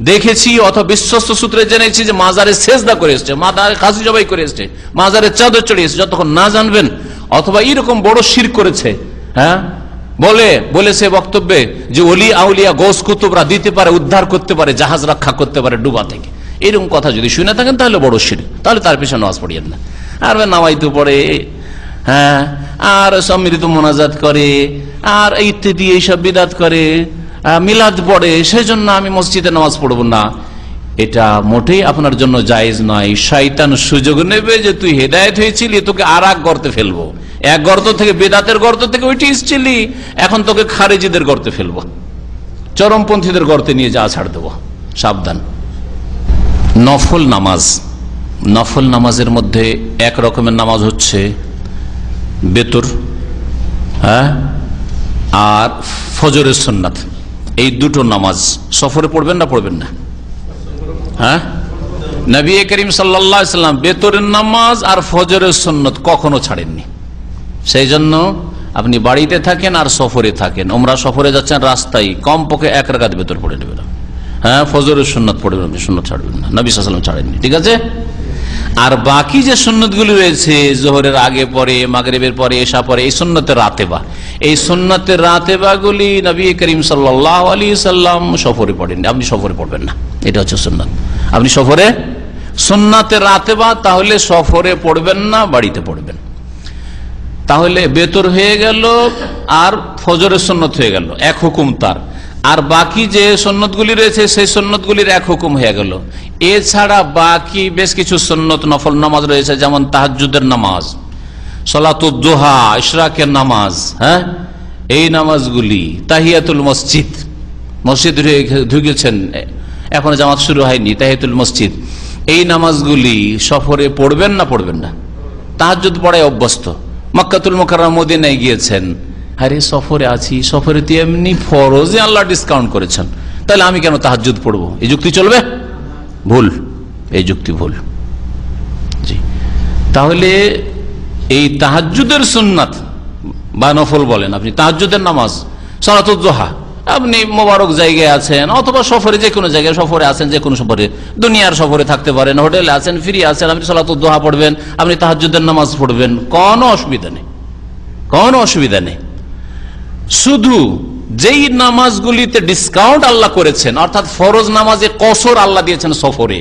দেখেছি অথবা বিশ্বস্ত সূত্রে জেনেছি যে মাজারে সেজদা করে এসছে, মাজারে খাসি জবাই করে এসছে, মাজারে চাদর চড়ে এসছে, যতক্ষণ না জানবেন, অথবা এরকম বড় শির করেছে হ্যাঁ? বলে, বলেছে বক্তব্যে যে অলি আউলিয়া, গোস কুতুবরা দিতে পারে, উদ্ধার করতে পারে, জাহাজ রক্ষা করতে পারে ডুবা থেকে। এরকম কথা যদি শুনে থাকেন, তাহলে বড় শির। তাহলে তার পিছনে নামাজ পড়িয়েন না। আর নামাইতে পড়ে হ্যাঁ? আর সম্মিলিত মোনাজাত করে, আর ইত্যাদি এইসব বিদাত করে মিলাদ পড়ে সেই জন্য আমি মসজিদে নামাজ পড়ব না। এটা মোটেই আপনার জন্য জায়েজ নয়। শয়তান সুযোগ নেবে যে তুই হেদায়ত হয়েছিলি, তোকে আর এক গর্তে ফেলব। এক গর্ত থেকে বেদাতের গর্ত থেকে ওইটি এসছিলি, এখন তোকে খারেজিদের গর্তে ফেলব। চরমপন্থীদের গর্তে নিয়ে যা ছাড় দেবো। সাবধান। নফল নামাজ। নফল নামাজের মধ্যে এক রকমের নামাজ হচ্ছে বেতর হ্যাঁ? আর ফজরের সন্ন্যাত এই দুটো নামাজ। সফরে পড়বেন না পড়বেন না? হ্যাঁ? নবী করিম সাল্লাম বেতরের নামাজ আর ফজরের সন্ন্যত কখনো ছাড়েননি। সেই জন্য আপনি বাড়িতে থাকেন আর সফরে থাকেন। ওমরা সফরে যাচ্ছেন রাস্তায় কম পক্ষে এক রাগাত বেতর পড়ে নেবেন। হ্যাঁ ফজরের সুন্নত পড়বেন আপনি সুন্নত ছাড়বেন না। নবী সাল্লাম ছাড়েননি, ঠিক আছে? আর বাকি যে সুন্নতগুলি রয়েছে, জোহরের আগে পরে, মাগরেবের পরে এসা পরে, এই সুন্নতের রাতেবা। এই সুন্নতের রাতেবাগুলি নবী করিম সাল্লাহ আলী সাল্লাম সফরে পড়েন আপনি সফরে পড়বেন না। এটা হচ্ছে সুন্নত। আপনি সফরে? সুন্নাতের রাতেবা, তাহলে সফরে পড়বেন না, বাড়িতে পড়বেন। তাহলে বেতর হয়ে গেল, আর ফজরের সন্ন্যত হয়ে গেল। এক হুকুম তার। আর বাকি যে সন্ন্যতগুলি রয়েছে, সেই সন্ন্যতগুলির এক হুকুম হয়ে গেল। এছাড়া বাকি বেশ কিছু সন্ন্যত নফল নামাজ রয়েছে, যেমন তাহাজুদের নামাজ সলাতুদ্দোহা ইশরাকের নামাজ হ্যাঁ? এই নামাজগুলি, তাহিয়াতুল মসজিদ মসজিদ ঢুকেছেন এখন জামাত শুরু হয়নি, তাহিয়াতুল মসজিদ। এই নামাজগুলি সফরে পড়বেন না পড়বেন না? তাহাজুদ পড়ায় অভ্যস্ত। মক্কাতুল মোকার মদিনায় গিয়েছেন। আরে সফরে আছি, সফরে তো এমনি ফরজে আল্লাহ ডিসকাউন্ট করেছেন। তাহলে আমি কেন তাহাজুদ পড়ব? এই যুক্তি চলবে? ভুল। এই যুক্তি ভুল। জি। তাহলে এই তাহাজুদের সুন্নাত, বা নফল বলেন আপনি তাহাজুদের নামাজ সরাতুদ্দোহা আপনি মোবারক জায়গায় আছেন, অথবা সফরে, যে কোনো জায়গায় সফরে আছেন, যে কোনো সফরে, দুনিয়ার সফরে থাকতে পারেন, হোটেলে আছেন, ফ্রি আছেন, আপনি সলাতুদ্দোহা পড়বেন, আপনি তাহাজুদের নামাজ পড়বেন, কোনো অসুবিধা নেই। কোনো অসুবিধা নেই। শুধু যেই নামাজগুলিতে ডিসকাউন্ট আল্লাহ করেছেন, অর্থাৎ ফরজ নামাজে কসর আল্লাহ দিয়েছেন সফরে,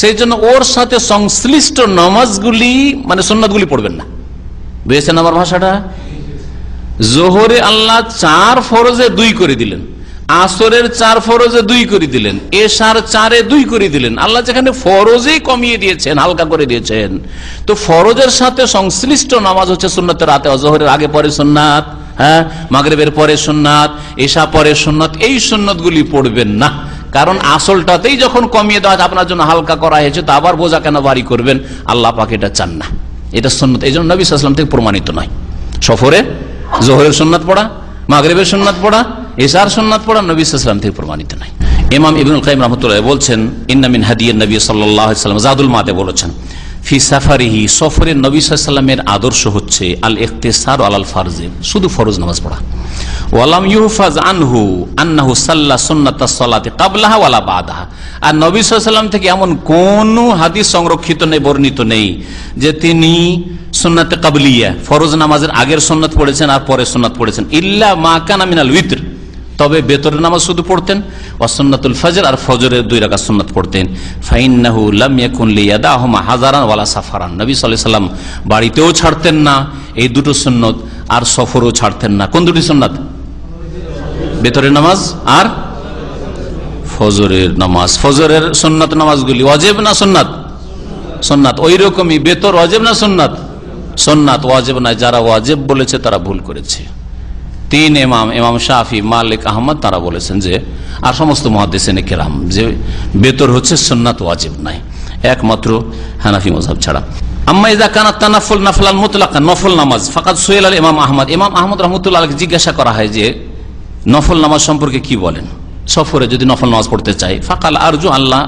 সেই জন্য ওর সাথে সংশ্লিষ্ট নামাজগুলি মানে সন্ন্যতগুলি পড়বেন না। বুঝেছেন আমার ভাষাটা? জোহরে আল্লাহ চার ফরজে দুই করে দিলেন, আসরের চার ফরজে দুই করে দিলেন, এশার চারে দুই করে দিলেন। আল্লাহ যেখানে ফরজেই কমিয়ে দিয়েছেন, হালকা করে দিয়েছেন। তো ফরজের সাথে সংশ্লিষ্ট নামাজ হচ্ছে সুন্নতের রাতে অজহরের আগে পরে সুন্নাত। হ্যাঁ? মাগরেবের পরে সুন্নাত এশা পরে সুন্নত, এই সুন্নত গুলি পড়বেন না। কারণ আসলটাতেই যখন কমিয়ে দেওয়া আপনার জন্য হালকা করা হয়েছে, তা আবার বোঝা কেন বাড়ি করবেন? আল্লাহ পাক এটা চান না। এটা সুন্নত, এই জন্য নবী সাল্লাম থেকে প্রমাণিত নয়। সফরে, জোহরের সুন্নাত পড়া, মাগরেবের সুন্নাত পড়া এসার সুন্নাত পড়া, নবী সাল্লাম থেকে প্রমাণিত নাই ইমাম ইবনুল কাইম রহমতুল্লাহ বলছেন ইন্নামিন হাদিয়ান নবী সাল্লাহ সাল্লাম জাদুল মাতে বলেছেন। ফি সাফারিহি, সফরে নবী সাল্লামের আদর্শ হচ্ছে আল ইখতেসার আল ফারজে, শুধু ফরজ নামাজ পড়া। ওয়ালাম ইউফাজ আনহু আন্নাহু সাল্লা সুন্নাত সালাতে কাবলাহা ওয়ালা বাদাহা। আর নবী সাল্লাম থেকে এমন কোন হাদিস সংরক্ষিত নেই, বর্ণিত নেই যে তিনি সুন্নাতে কাবলিয়া, ফরজ নামাজের আগের সুন্নাত পড়েছেন আর পরে সুন্নাত পড়েছেন। ইল্লা মা কানা মিনাল উইত্র। তবে বেতরের নামাজ শুধু পড়তেন ওয়াসন্নাতুল ফজর আর ফজরের দুই রাকাত সুন্নাত পড়তেন। ফাইন্নাহু ইয়াকুন লিয়াদাহুমা হাজারান ওয়ালা সাফারান। নবী আলাইহি সাল্লাম বাড়িতেও ছাড়তেন না, এই দুটো সুন্নত, আর সফরও ছাড়তেন না। কোন দুটি সুন্নাত? বেতরের নামাজ আর ফজরের নামাজ। ফজরের সুন্নাত নামাজগুলি অজেব না সুন্নাত? সুন্নাত। ওই রকমই বেতর অজেব না সুন্নাত? সুন্নাত ওয়াজেব না যারা ওয়াজেব বলেছে তারা ভুল করেছে। তিন এমাম এমাম শাহি মালিক আহমদ তারা বলেছেন যে, আর সমস্ত মহাদেসেনে কেরাম, যে বেতর হচ্ছে সুন্নাত ওয়াজিব নাই। একমাত্র হানাফি মজাব ছাড়া। নফল নামাজ আল আহমদ। আহমদ জিজ্ঞাসা করা হয় যে নামাজ সম্পর্কে কি বলেন? সফরে যদি নফল নামাজ পড়তে আরজু আল্লাহ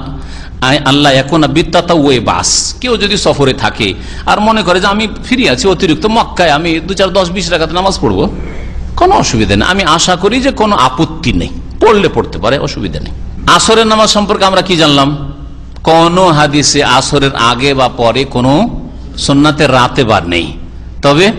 আল্লাহ এখন কেউ যদি সফরে থাকে, আর মনে করে যে আমি ফিরে আছি অতিরিক্ত মক্কায়, আমি দু চার দশ বিশ টাকাতে নামাজ পড়ব কোনো অসুবিধা নেই। আমি আশা করি যে কোনো আপত্তি নেই। পড়লে পড়তে পারে, অসুবিধা নেই। আসরের নামাজ সম্পর্কে আমরা কি জানলাম? কোন হাদিসে আসরের আগে বা পরে কোনো সন্নাতে রাতে বা নেই। তবে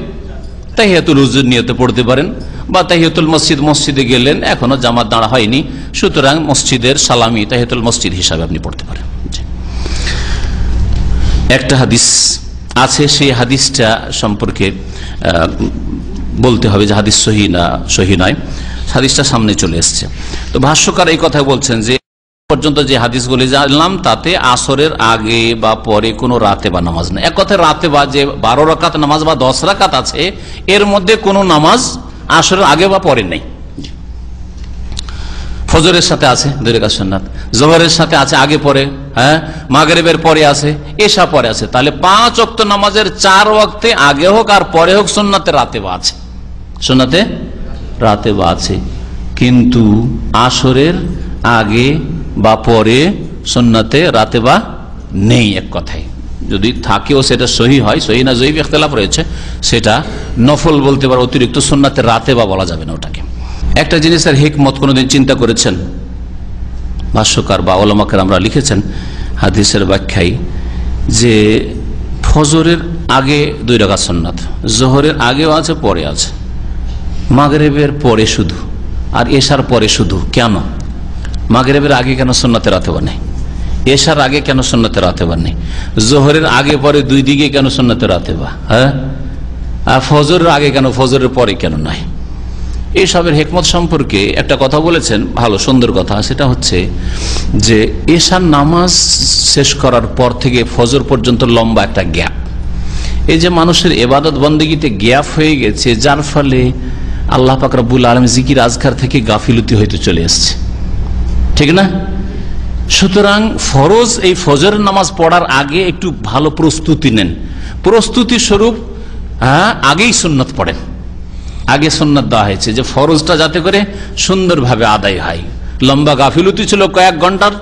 তাহিয়াতুল হুজুর নিয়তে পড়তে পারেন বা তাহিয়াতুল মসজিদ, মসজিদে গেলেন, এখনও জামাত দাঁড়া হয়নি। সুতরাং মসজিদের সালামি তাহিয়াতুল মসজিদ হিসাবে আপনি পড়তে পারেন। একটা হাদিস আছে, সেই হাদিসটা সম্পর্কে বলতে হবে যে হাদিস সহি না, সহি নয়। হাদিসটা সামনে চলে এসছে। তো ভাষ্যকার এই কথা বলছেন যে পর্যন্ত যে হাদিসগুলি জানলাম, তাতে আসরের আগে বা পরে কোনো রাতে বা নামাজ নেই। এক কথায় রাতে বা যে বারো রাকাত নামাজ বা দশ রাকাত আছে, এর মধ্যে কোনো নামাজ আসরের আগে বা পরে নেই। ফজরের সাথে আছে দুই রেখা সন্ন্যাত জোহরের সাথে আছে, আগে পরে হ্যাঁ? মাগরেবের পরে আছে এসা পরে আছে। তাহলে পাঁচ অক্ত নামাজের চার ওয়াক্তে আগে হোক আর পরে হোক সোননাতে রাতে বা আছে। সোনাতে রাতে বা আছে। কিন্তু আসরের আগে বা পরে সোননাতে রাতে বা নেই এক কথায়। যদি থাকেও সেটা সহি হয়, সহি না জয়ীব ইখতলাফ রয়েছে, সেটা নফল বলতে পারে, অতিরিক্ত সোননাতে রাতে বা বলা যাবে না ওটাকে। একটা জিনিসের হেকমত কোনোদিন চিন্তা করেছেন? ভাষ্যকার বা ওলামাকের আমরা লিখেছেন হাদিসের ব্যাখ্যায় যে ফজরের আগে দুই টাকা সন্ন্যাত জোহরের আগেও আছে, পরে আছে। মাগরেবের পরে শুধু, আর এশার পরে শুধু, কেন? মাগরেবের আগে কেন সন্ন্যতে রাতে নেই এশার আগে কেন সন্ন্যতে রাতে নেই জোহরের আগে পরে দুই দিকে কেন সন্ন্যতে রাতে বা? হ্যাঁ? আর ফজরের আগে কেন, ফজরের পরে কেন নাই? এইসবের হেকমত সম্পর্কে একটা কথা বলেছেন, ভালো, সুন্দর কথা, সেটা হচ্ছে যে এশার নামাজ শেষ করার পর থেকে ফজর পর্যন্ত লম্বা একটা গ্যাপ। এই যে মানুষের এবাদত বন্দীগীতে গ্যাপ হয়ে গেছে, যার ফলে আল্লাহ পাকরাবুল আলম জিকির আজকার থেকে গাফিলতি হয়তো চলে এসছে ঠিক না? সুতরাং ফরজ এই ফজর নামাজ পড়ার আগে একটু ভালো প্রস্তুতি নেন। প্রস্তুতি স্বরূপ হ্যাঁ আগেই সুন্নত পড়েন। আগে সুন্নত দেওয়া হয়েছে যে ফরজটা যাতে করে সুন্দরভাবে আদায় হয়। লম্বা গাফিলতি ছিল কয়েক ঘণ্টার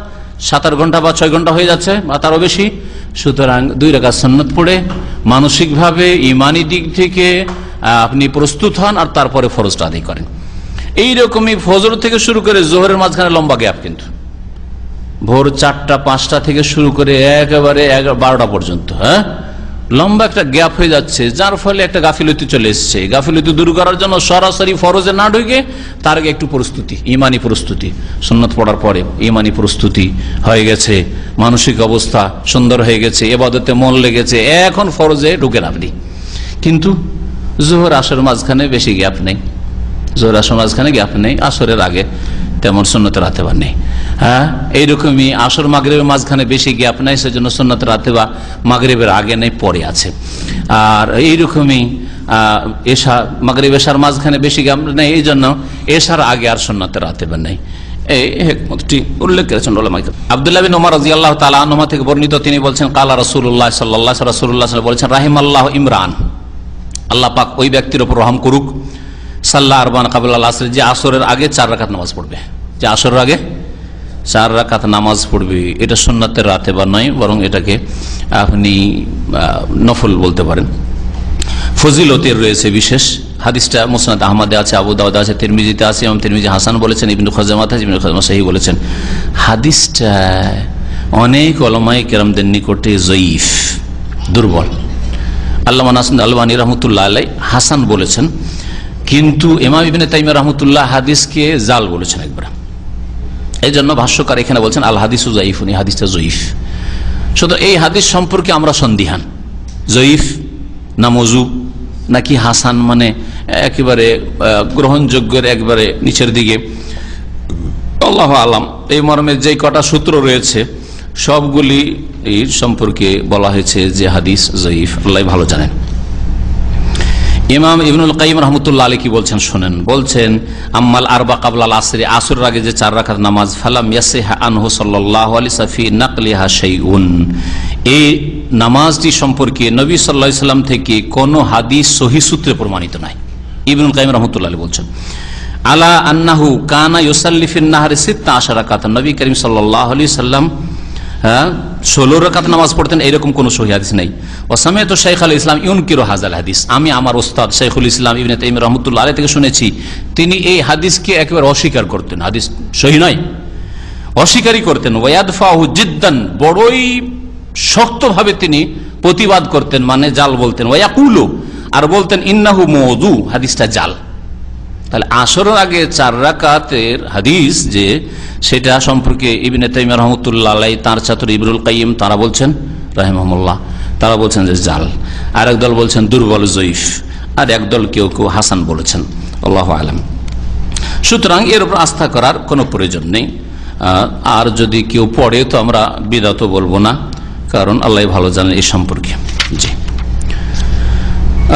সাত আট ঘণ্টা বা ছয় ঘণ্টা হয়ে যাচ্ছে, বা তারও বেশি। সুতরাং দুই রেখা সন্ন্যত পড়ে। মানসিকভাবে, ইমানি দিক থেকে আপনি প্রস্তুত হন আর তারপরে ফরজটা আদায় করেন। এইরকমই ফজর থেকে শুরু করে জোহরের মাঝখানে লম্বা গ্যাপ কিন্তু। ভোর চারটা, পাঁচটা থেকে শুরু করে একেবারে বারোটা পর্যন্ত হ্যাঁ? লম্বা একটা গ্যাপ হয়ে যাচ্ছে, যার ফলে একটা গাফিলতি চলে এসছে। গাফিলতি দূর করার জন্য সরাসরি ফরজে না ঢুকে তার আগে একটু প্রস্তুতি, ইমানি প্রস্তুতি। সুন্নত পড়ার পরে ইমানি প্রস্তুতি হয়ে গেছে, মানসিক অবস্থা সুন্দর হয়ে গেছে, এবাদতে মন লেগেছে, এখন ফরজে ঢুকেন আপনি। কিন্তু জোহর আসর মাঝখানে বেশি গ্যাপ নেই, জোহর আসর মাঝখানে গ্যাপ নেই, আসরের আগে তেমন সুন্নত রাতে বা নেই হ্যাঁ? এইরকমই আসর মাগরেবের মাঝখানে বেশি গ্যাপ নেই, সেজন্য সুন্নত রাতে বা মাগরেবের আগে নেই, পরে আছে। আর এইরকমই এশা, মাগরেব এশার মাঝখানে বেশি গ্যাপ নেই এই জন্য এশার আগে আর সুন্নত রাতে বা নেই এই উল্লেখ করেছেন আল্লাহ তালা থেকে বর্ণিত তিনি রসুল্লাহ রাহিম আল্লাহ ইমরান। আল্লাহ পাক ওই ব্যক্তির ওপর রহম করুক। সাল্লাহ আরবান কাবুল আসর, যে আসরের আগে চার রাকাত নামাজ পড়বে। যে আসরের আগে চার রাকাত নামাজ পড়বে, এটা সুন্নাতের রাতে বা নয়, বরং এটাকে আপনি নফল বলতে পারেন। ফজিলতের রয়েছে বিশেষ। হাদিসটা মোসনাদ আহমদে আছে, আবু দাউদ আছে, তিরমিজিতে আছে এবং তিরমিজি হাসান বলেছেন, ইবিন খজামাত ইবিন খজামা সাহি বলেছেন। হাদিসটা অনেক অলমাই কেরামদের নিকটে জয়ীফ, দুর্বল। আল্লাহ আলবানী রহমতুল্লাহ আলাই হাসান বলেছেন কিন্তু ইমাম ইবিন তাইমা রহমতুল্লাহ হাদিসকে জাল বলেছেন একবার। এই জন্য ভাষ্যকার এখানে বলছেন, আল হাদিস জয়ীফ উনি হাদিসটা জয়ীফ। শুধু এই হাদিস সম্পর্কে আমরা সন্দিহান। জয়ীফ না মজু নাকি হাসান মানে একেবারে গ্রহণযোগ্যের একবারে নিচের দিকে। আল্লাহ আলাম, এই মর্মের যে কটা সূত্র রয়েছে সবগুলি সম্পর্কে বলা হয়েছে যে হাদিস জয়ীফ। আল্লাহ ভালো জানেন। ইমাম ইবনুল কাইম রহমতুল্লাহ আলী কি বলছেন, শোনেন। বলছেন, আম্মাল আরবা কাবলাল আসরে আসর আগে যে চার রাখার নামাজ, ফালাম ইয়াসেহা আনহু সাল্লাহ আলী সাফি নাকলিহা শাইউন। এই নামাজটি সম্পর্কে নবী সাল্লা সাল্লাম থেকে কোন হাদিস সহি সূত্রে প্রমাণিত নাই। ইবনুল কাইম রহমতুল্লাহ বলছেন, আলা আন্নাহু কানা ইউসাল্লিফিন নাহারে সিত্তা আশারা কাতা নবী করিম সাল্লাহ আলি সাল্লাম হ্যাঁ? ষোলো রাকাত নামাজ পড়তেন, এরকম কোন সহি হাদিস নেই। ওসামে তো শেখ আল ইসলাম ইউনকিরো হাজাল হাদিস। আমি আমার ওস্তাদ শেখুল ইসলাম ইবনে তাইম রহমতুল্লাহ আলী থেকে শুনেছি, তিনি এই হাদিসকে একেবারে অস্বীকার করতেন। হাদিস সহি নয়। অস্বীকারই করতেন। ওয়াদফাহু জিদ্দান, বড়ই শক্তভাবে তিনি প্রতিবাদ করতেন মানে জাল বলতেন। ওয়াকুলো আর বলতেন, ইন্নাহু মৌদু হাদিসটা জাল। তাহলে আসরের আগে চার রাকাতের হাদিস যে সেটা সম্পর্কে ইবিনে তাইম রহমতুল্লাহ আলাই তাঁর ছাত্র ইবরুল কাইম তারা বলছেন রাহিমহমুল্লাহ তারা বলছেন যে জাল। আর একদল বলছেন, দুর্বল, জয়ীফ। আর একদল কেউ কেউ হাসান বলেছেন। আল্লাহ আলম। সুতরাং এর উপর আস্থা করার কোনো প্রয়োজন নেই। আর যদি কেউ পড়ে, তো আমরা বিদাত বলব না। কারণ আল্লাহ ভালো জানেন এই সম্পর্কে। জি।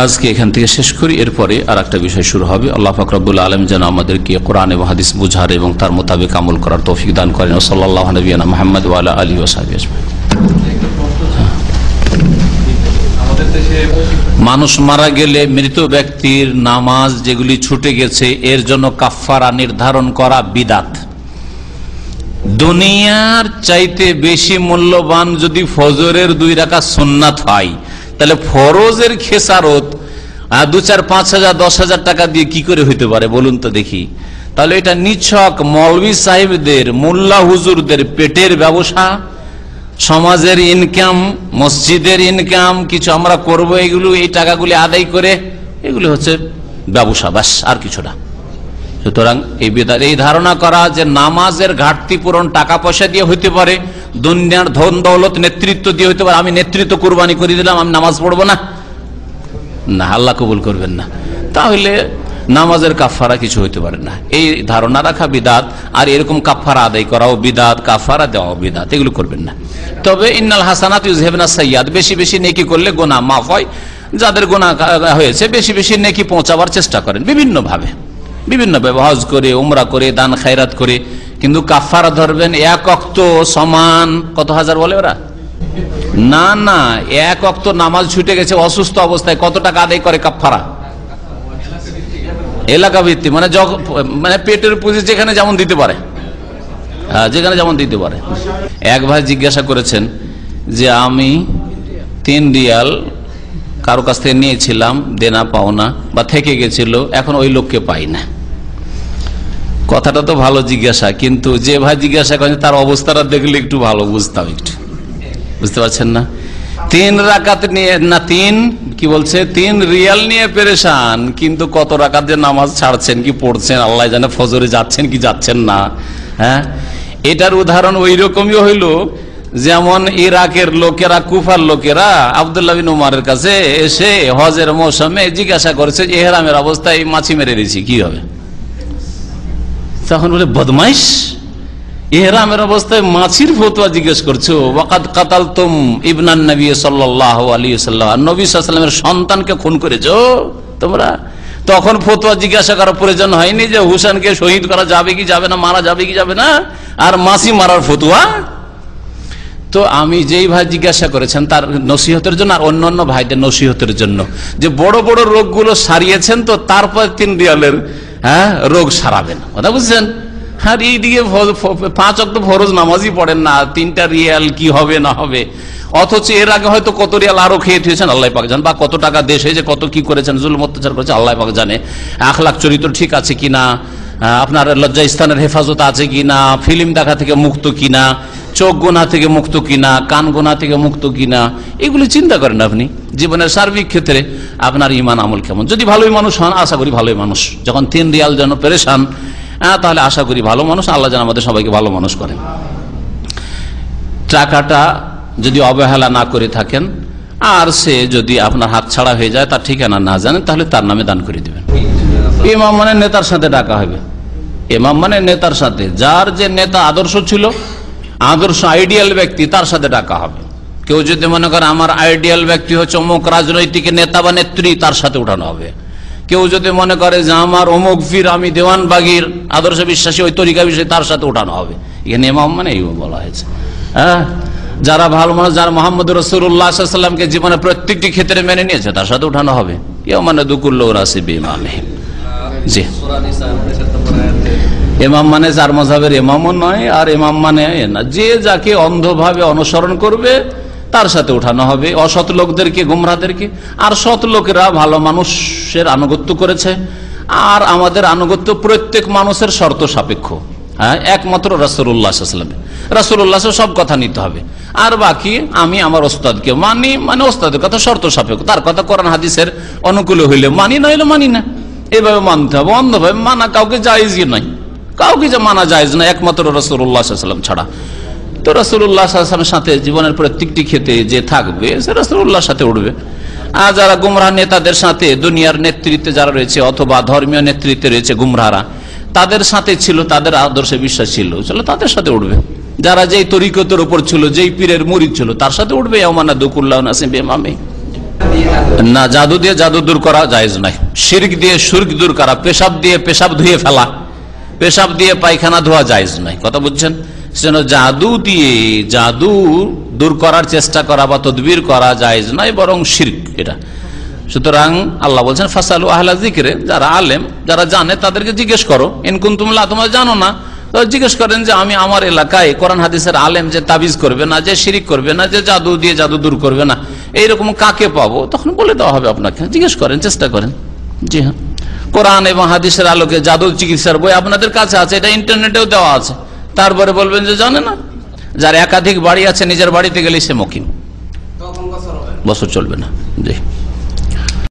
আজকে এখান থেকে শেষ করি। এরপরে আর একটা বিষয় শুরু হবে। আল্লাহ ফাকরাবুল আলম যেন আমাদেরকে কোরআন এবং হাদিস বুঝার এবং তার মোতাবেক আমল করার তৌফিক দান করেন। সাল্লাহ নবীনা মোহাম্মদ ওয়ালা আলী আজমাইন। মানুষ মারা গেলে মৃত ব্যক্তির নামাজ যেগুলি ছুটে গেছে, এর জন্য কাফারা নির্ধারণ করা বিদাত। দুনিয়ার চাইতে বেশি মূল্যবান যদি ফজরের দুই রাখা সোননাথ হয় তাহলে ফরজের খেসারত দু চার পাঁচ হাজার, দশ হাজার টাকা দিয়ে কি করে হইতে পারে বলুন তো দেখি। তাহলে এটা নিছক মৌলভী সাহেবদের, মোল্লা হুজুরদের পেটের ব্যবসা, সমাজের ইনকাম মসজিদের ইনকাম কিছু আমরা করব এগুলো, এই টাকাগুলি আদায় করে, এগুলি হচ্ছে ব্যবসা বাস আর কিছু না। সুতরাং এই এই ধারণা করা যে নামাজের ঘাটতি পূরণ টাকা পয়সা দিয়ে হইতে পারে দুনিয়ার ধন দৌলত নেতৃত্ব দিয়ে হইতে পারে। আমি নেতৃত্ব কোরবানি করে দিলাম, আমি নামাজ পড়ব না। না, আল্লাহ কবুল করবেন না। তাহলে নামাজের কাফারা কিছু হইতে পারে না। এই ধারণা রাখা বিদাত, আর এরকম কাফারা আদায় করাও বিদাত কাফারা দেওয়াও বিদাত, এগুলো করবেন না। তবে ইন্নাল হাসানাত ইউজহেবনা সৈয়াদ বেশি বেশি নেকি করলে গোনা মাফ হয়। যাদের গোনা হয়েছে, বেশি বেশি নেকি পৌঁছাবার চেষ্টা করেন। বিভিন্নভাবে। বিভিন্ন ভাবে হজ করে, উমরা করে দান খায়রাত করে। কিন্তু কাফারা ধরবেন এক অক্ত সমান, কত হাজার বলে ওরা? না না, এক অক্ত নামাজ ছুটে গেছে, অসুস্থ অবস্থায় কত টাকা আদায় করে কাফারা? এলাকা ভিত্তি মানে মানে পেটের পুঁজি যেখানে যেমন দিতে পারে। হ্যাঁ যেখানে যেমন দিতে পারে। এক ভাই জিজ্ঞাসা করেছেন যে আমি তিন রিয়াল কারও কাছ থেকে নিয়েছিলাম, দেনা পাওনা, বা থেকে গেছিল, এখন ওই লোককে পাই না। কথাটা তো ভালো জিজ্ঞাসা, কিন্তু যে ভাই জিজ্ঞাসা করেন তার অবস্থাটা দেখলে একটু ভালো বুঝতাম একটু। বুঝতে পারছেন না? তিন রাকাত নিয়ে, না, তিন, কি বলছে? তিন রিয়াল নিয়ে পেরেশান, কিন্তু কত রাকাত যে নামাজ ছাড়ছেন, কি পড়ছেন, আল্লাহ জানে ফজরে যাচ্ছেন কি যাচ্ছেন না হ্যাঁ? এটার উদাহরণ ওই রকমই হইল, যেমন ইরাকের লোকেরা, কুফার লোকেরা, আবদুল্লাহ বিন উমারের কাছে এসে হজের মৌসুমে জিজ্ঞাসা করেছে যে এহরামের অবস্থায় মাছি মেরে দিয়েছি, কি হবে? তখন বলে, বদমাইশ? এহরামের অবস্থায় মাছির ফতুয়া জিজ্ঞেস করছ? ওয়াকাদ কাতাল তুম ইবনান নবী সাল্লাহ আলী সাল্লাহ নবী সাল্লামের সন্তানকে খুন করেছ তোমরা? তখন ফতুয়া জিজ্ঞাসা করার প্রয়োজন হয়নি যে হুসেনকে শহীদ করা যাবে কি যাবে না, মারা যাবে কি যাবে না, আর মাসি মারার ফতুয়া? তো আমি যেই ভাই জিজ্ঞাসা করেছেন, তার নসিহতের জন্য আর অন্যান্য ভাইদের নসিহতের জন্য। যে বড় বড় রোগগুলো সারিয়েছেন তো, তারপর তিন রিয়ালের হ্যাঁ? রোগ সারাবেন। কথা বুঝছেন? আর এইদিকে পাঁচ অক্ট ফরজ নামাজই পড়েন না। তিনটা রিয়াল কি হবে, না হবে? অথচ এর আগে হয়তো কত রিয়াল আরও খেয়ে থুয়েছেন আল্লাহ পাক জান। বা কত টাকা দেশ হয়েছে, কত কি করেছেন, জুলম, অত্যাচার করেছে আল্লাহ পাক জানে। আখলাখ চরিত্র ঠিক আছে কিনা? আপনার লজ্জা স্থানের হেফাজত আছে কিনা? ফিল্ম দেখা থেকে মুক্ত কিনা? চোখ গোনা থেকে মুক্ত কিনা কান গোনা থেকে মুক্ত কিনা এগুলি চিন্তা করেন আপনি। জীবনের সার্বিক ক্ষেত্রে আপনার ইমান আমল কেমন? যদি ভালোই মানুষ হন আশা করি ভালোই মানুষ। যখন তিন রিয়াল যেন পেরেশান আহ, তাহলে আশা করি ভালো মানুষ আল্লাহ যেন আমাদের সবাইকে ভালো মানুষ করেন। টাকাটা যদি অবহেলা না করে থাকেন আর সে যদি আপনার হাত ছাড়া হয়ে যায় তার ঠিকানা না জানেন তাহলে তার নামে দান করে দিবেন। ইমাম মানে নেতার সাথে ডাকা হবে। ইমাম মানে নেতার সাথে। যার যে নেতা আদর্শ ছিল আদর্শ আইডিয়াল ব্যক্তি, তার সাথে ডাকা হবে। কেউ যদি মনে করে আমার আইডিয়াল ব্যক্তি হচ্ছে অমুক রাজনৈতিক নেতা বা নেত্রী, তার সাথে উঠানো হবে। কেউ যদি মনে করে যে আমার অমুক ফির আমি দেওয়ানবাগির আদর্শ বিশ্বাসী, ওই তরিকা বিষয় তার সাথে উঠানো হবে। এখানে ইমাম মানে বলা হয়েছে। হ্যাঁ? যারা ভালো মানুষ, যারা মোহাম্মদ রসুল্লাহামকে জীবনে প্রত্যেকটি ক্ষেত্রে মেনে নিয়েছে, তার সাথে উঠানো হবে। কেউ মানে দুকুল্ল রাসিব ইমামে জি। ইমাম মানে যার মজাবের এমামও নয়, আর এমাম মানে না, যে যাকে অন্ধভাবে অনুসরণ করবে, তার সাথে উঠানো হবে। অসৎ লোকদেরকে গুমরাদেরকে আর সৎ লোকেরা ভালো মানুষের আনুগত্য করেছে। আর আমাদের আনুগত্য প্রত্যেক মানুষের শর্ত সাপেক্ষ। হ্যাঁ একমাত্র রাসুল্লাহামে রাসুল্লাহ সব কথা নিতে হবে। আর বাকি আমি আমার ওস্তাদকে মানি মানে ওস্তাদের কথা শর্ত সাপেক্ষ। তার কথা কোরআন হাদিসের অনুকূলে হইলে মানি না হইলে মানি না। এভাবে মানতে হবে। অন্ধভাবে মানা কাউকে জায়জই নয়। কাউকে যে মানা যায় না, একমাত্র রসুল্লাহাম ছাড়া। তো রসুল্লাহামের সাথে জীবনের প্রত্যেকটি ক্ষেত্রে যে থাকবে, সে রসুল্লাহর সাথে উঠবে। আর যারা গুমরাহ নেতাদের সাথে দুনিয়ার নেতৃত্বে যারা রয়েছে, অথবা ধর্মীয় নেতৃত্বে রয়েছে গুমরাহারা, তাদের সাথে ছিল, তাদের আদর্শে বিশ্বাস ছিল, চলো তাদের সাথে উঠবে। যারা যেই তরিকতের উপর ছিল, যেই পীরের মুড়ি ছিল, তার সাথে উঠবে আমানা দুকুল্লাহ নাসিম না, জাদু দিয়ে জাদু দূর করা জায়েজ নাই শির্ক দিয়ে সুর্ক দূর করা, পেশাব দিয়ে পেশাব ধুয়ে ফেলা। পেশাব দিয়ে পায়খানা ধোয়া জায়েজ নাই। কথা বুঝছেন? সেজন্য জাদু দিয়ে জাদু দূর করার চেষ্টা করা বা তদবির করা জায়েজ নাই, বরং শির্ক এটা। সুতরাং আল্লাহ বলছেন, ফাসালু আহলা জিকরে যারা আলেম, যারা জানে, তাদেরকে জিজ্ঞেস করো। ইনকুন তুমলা তোমরা জানো না। জিজ্ঞেস করেন যে, আমি আমার এলাকায় কোরআন হাদিসের আলেম যে তাবিজ করবে না, যে শিরিক করবে না, যে জাদু দিয়ে জাদু দূর করবে না, এইরকম কাকে পাবো? তখন বলে দেওয়া হবে আপনাকে। জিজ্ঞেস করেন, চেষ্টা করেন। জি হ্যাঁ। কোরআন এবং হাদিসের আলোকে জাদু চিকিৎসার বই আপনাদের কাছে আছে এটা ইন্টারনেটেও দেওয়া আছে। তারপরে বলবেন যে জানে না যার একাধিক বাড়ি আছে নিজের বাড়িতে গেলেই সে মকিম বছর চলবে না জি।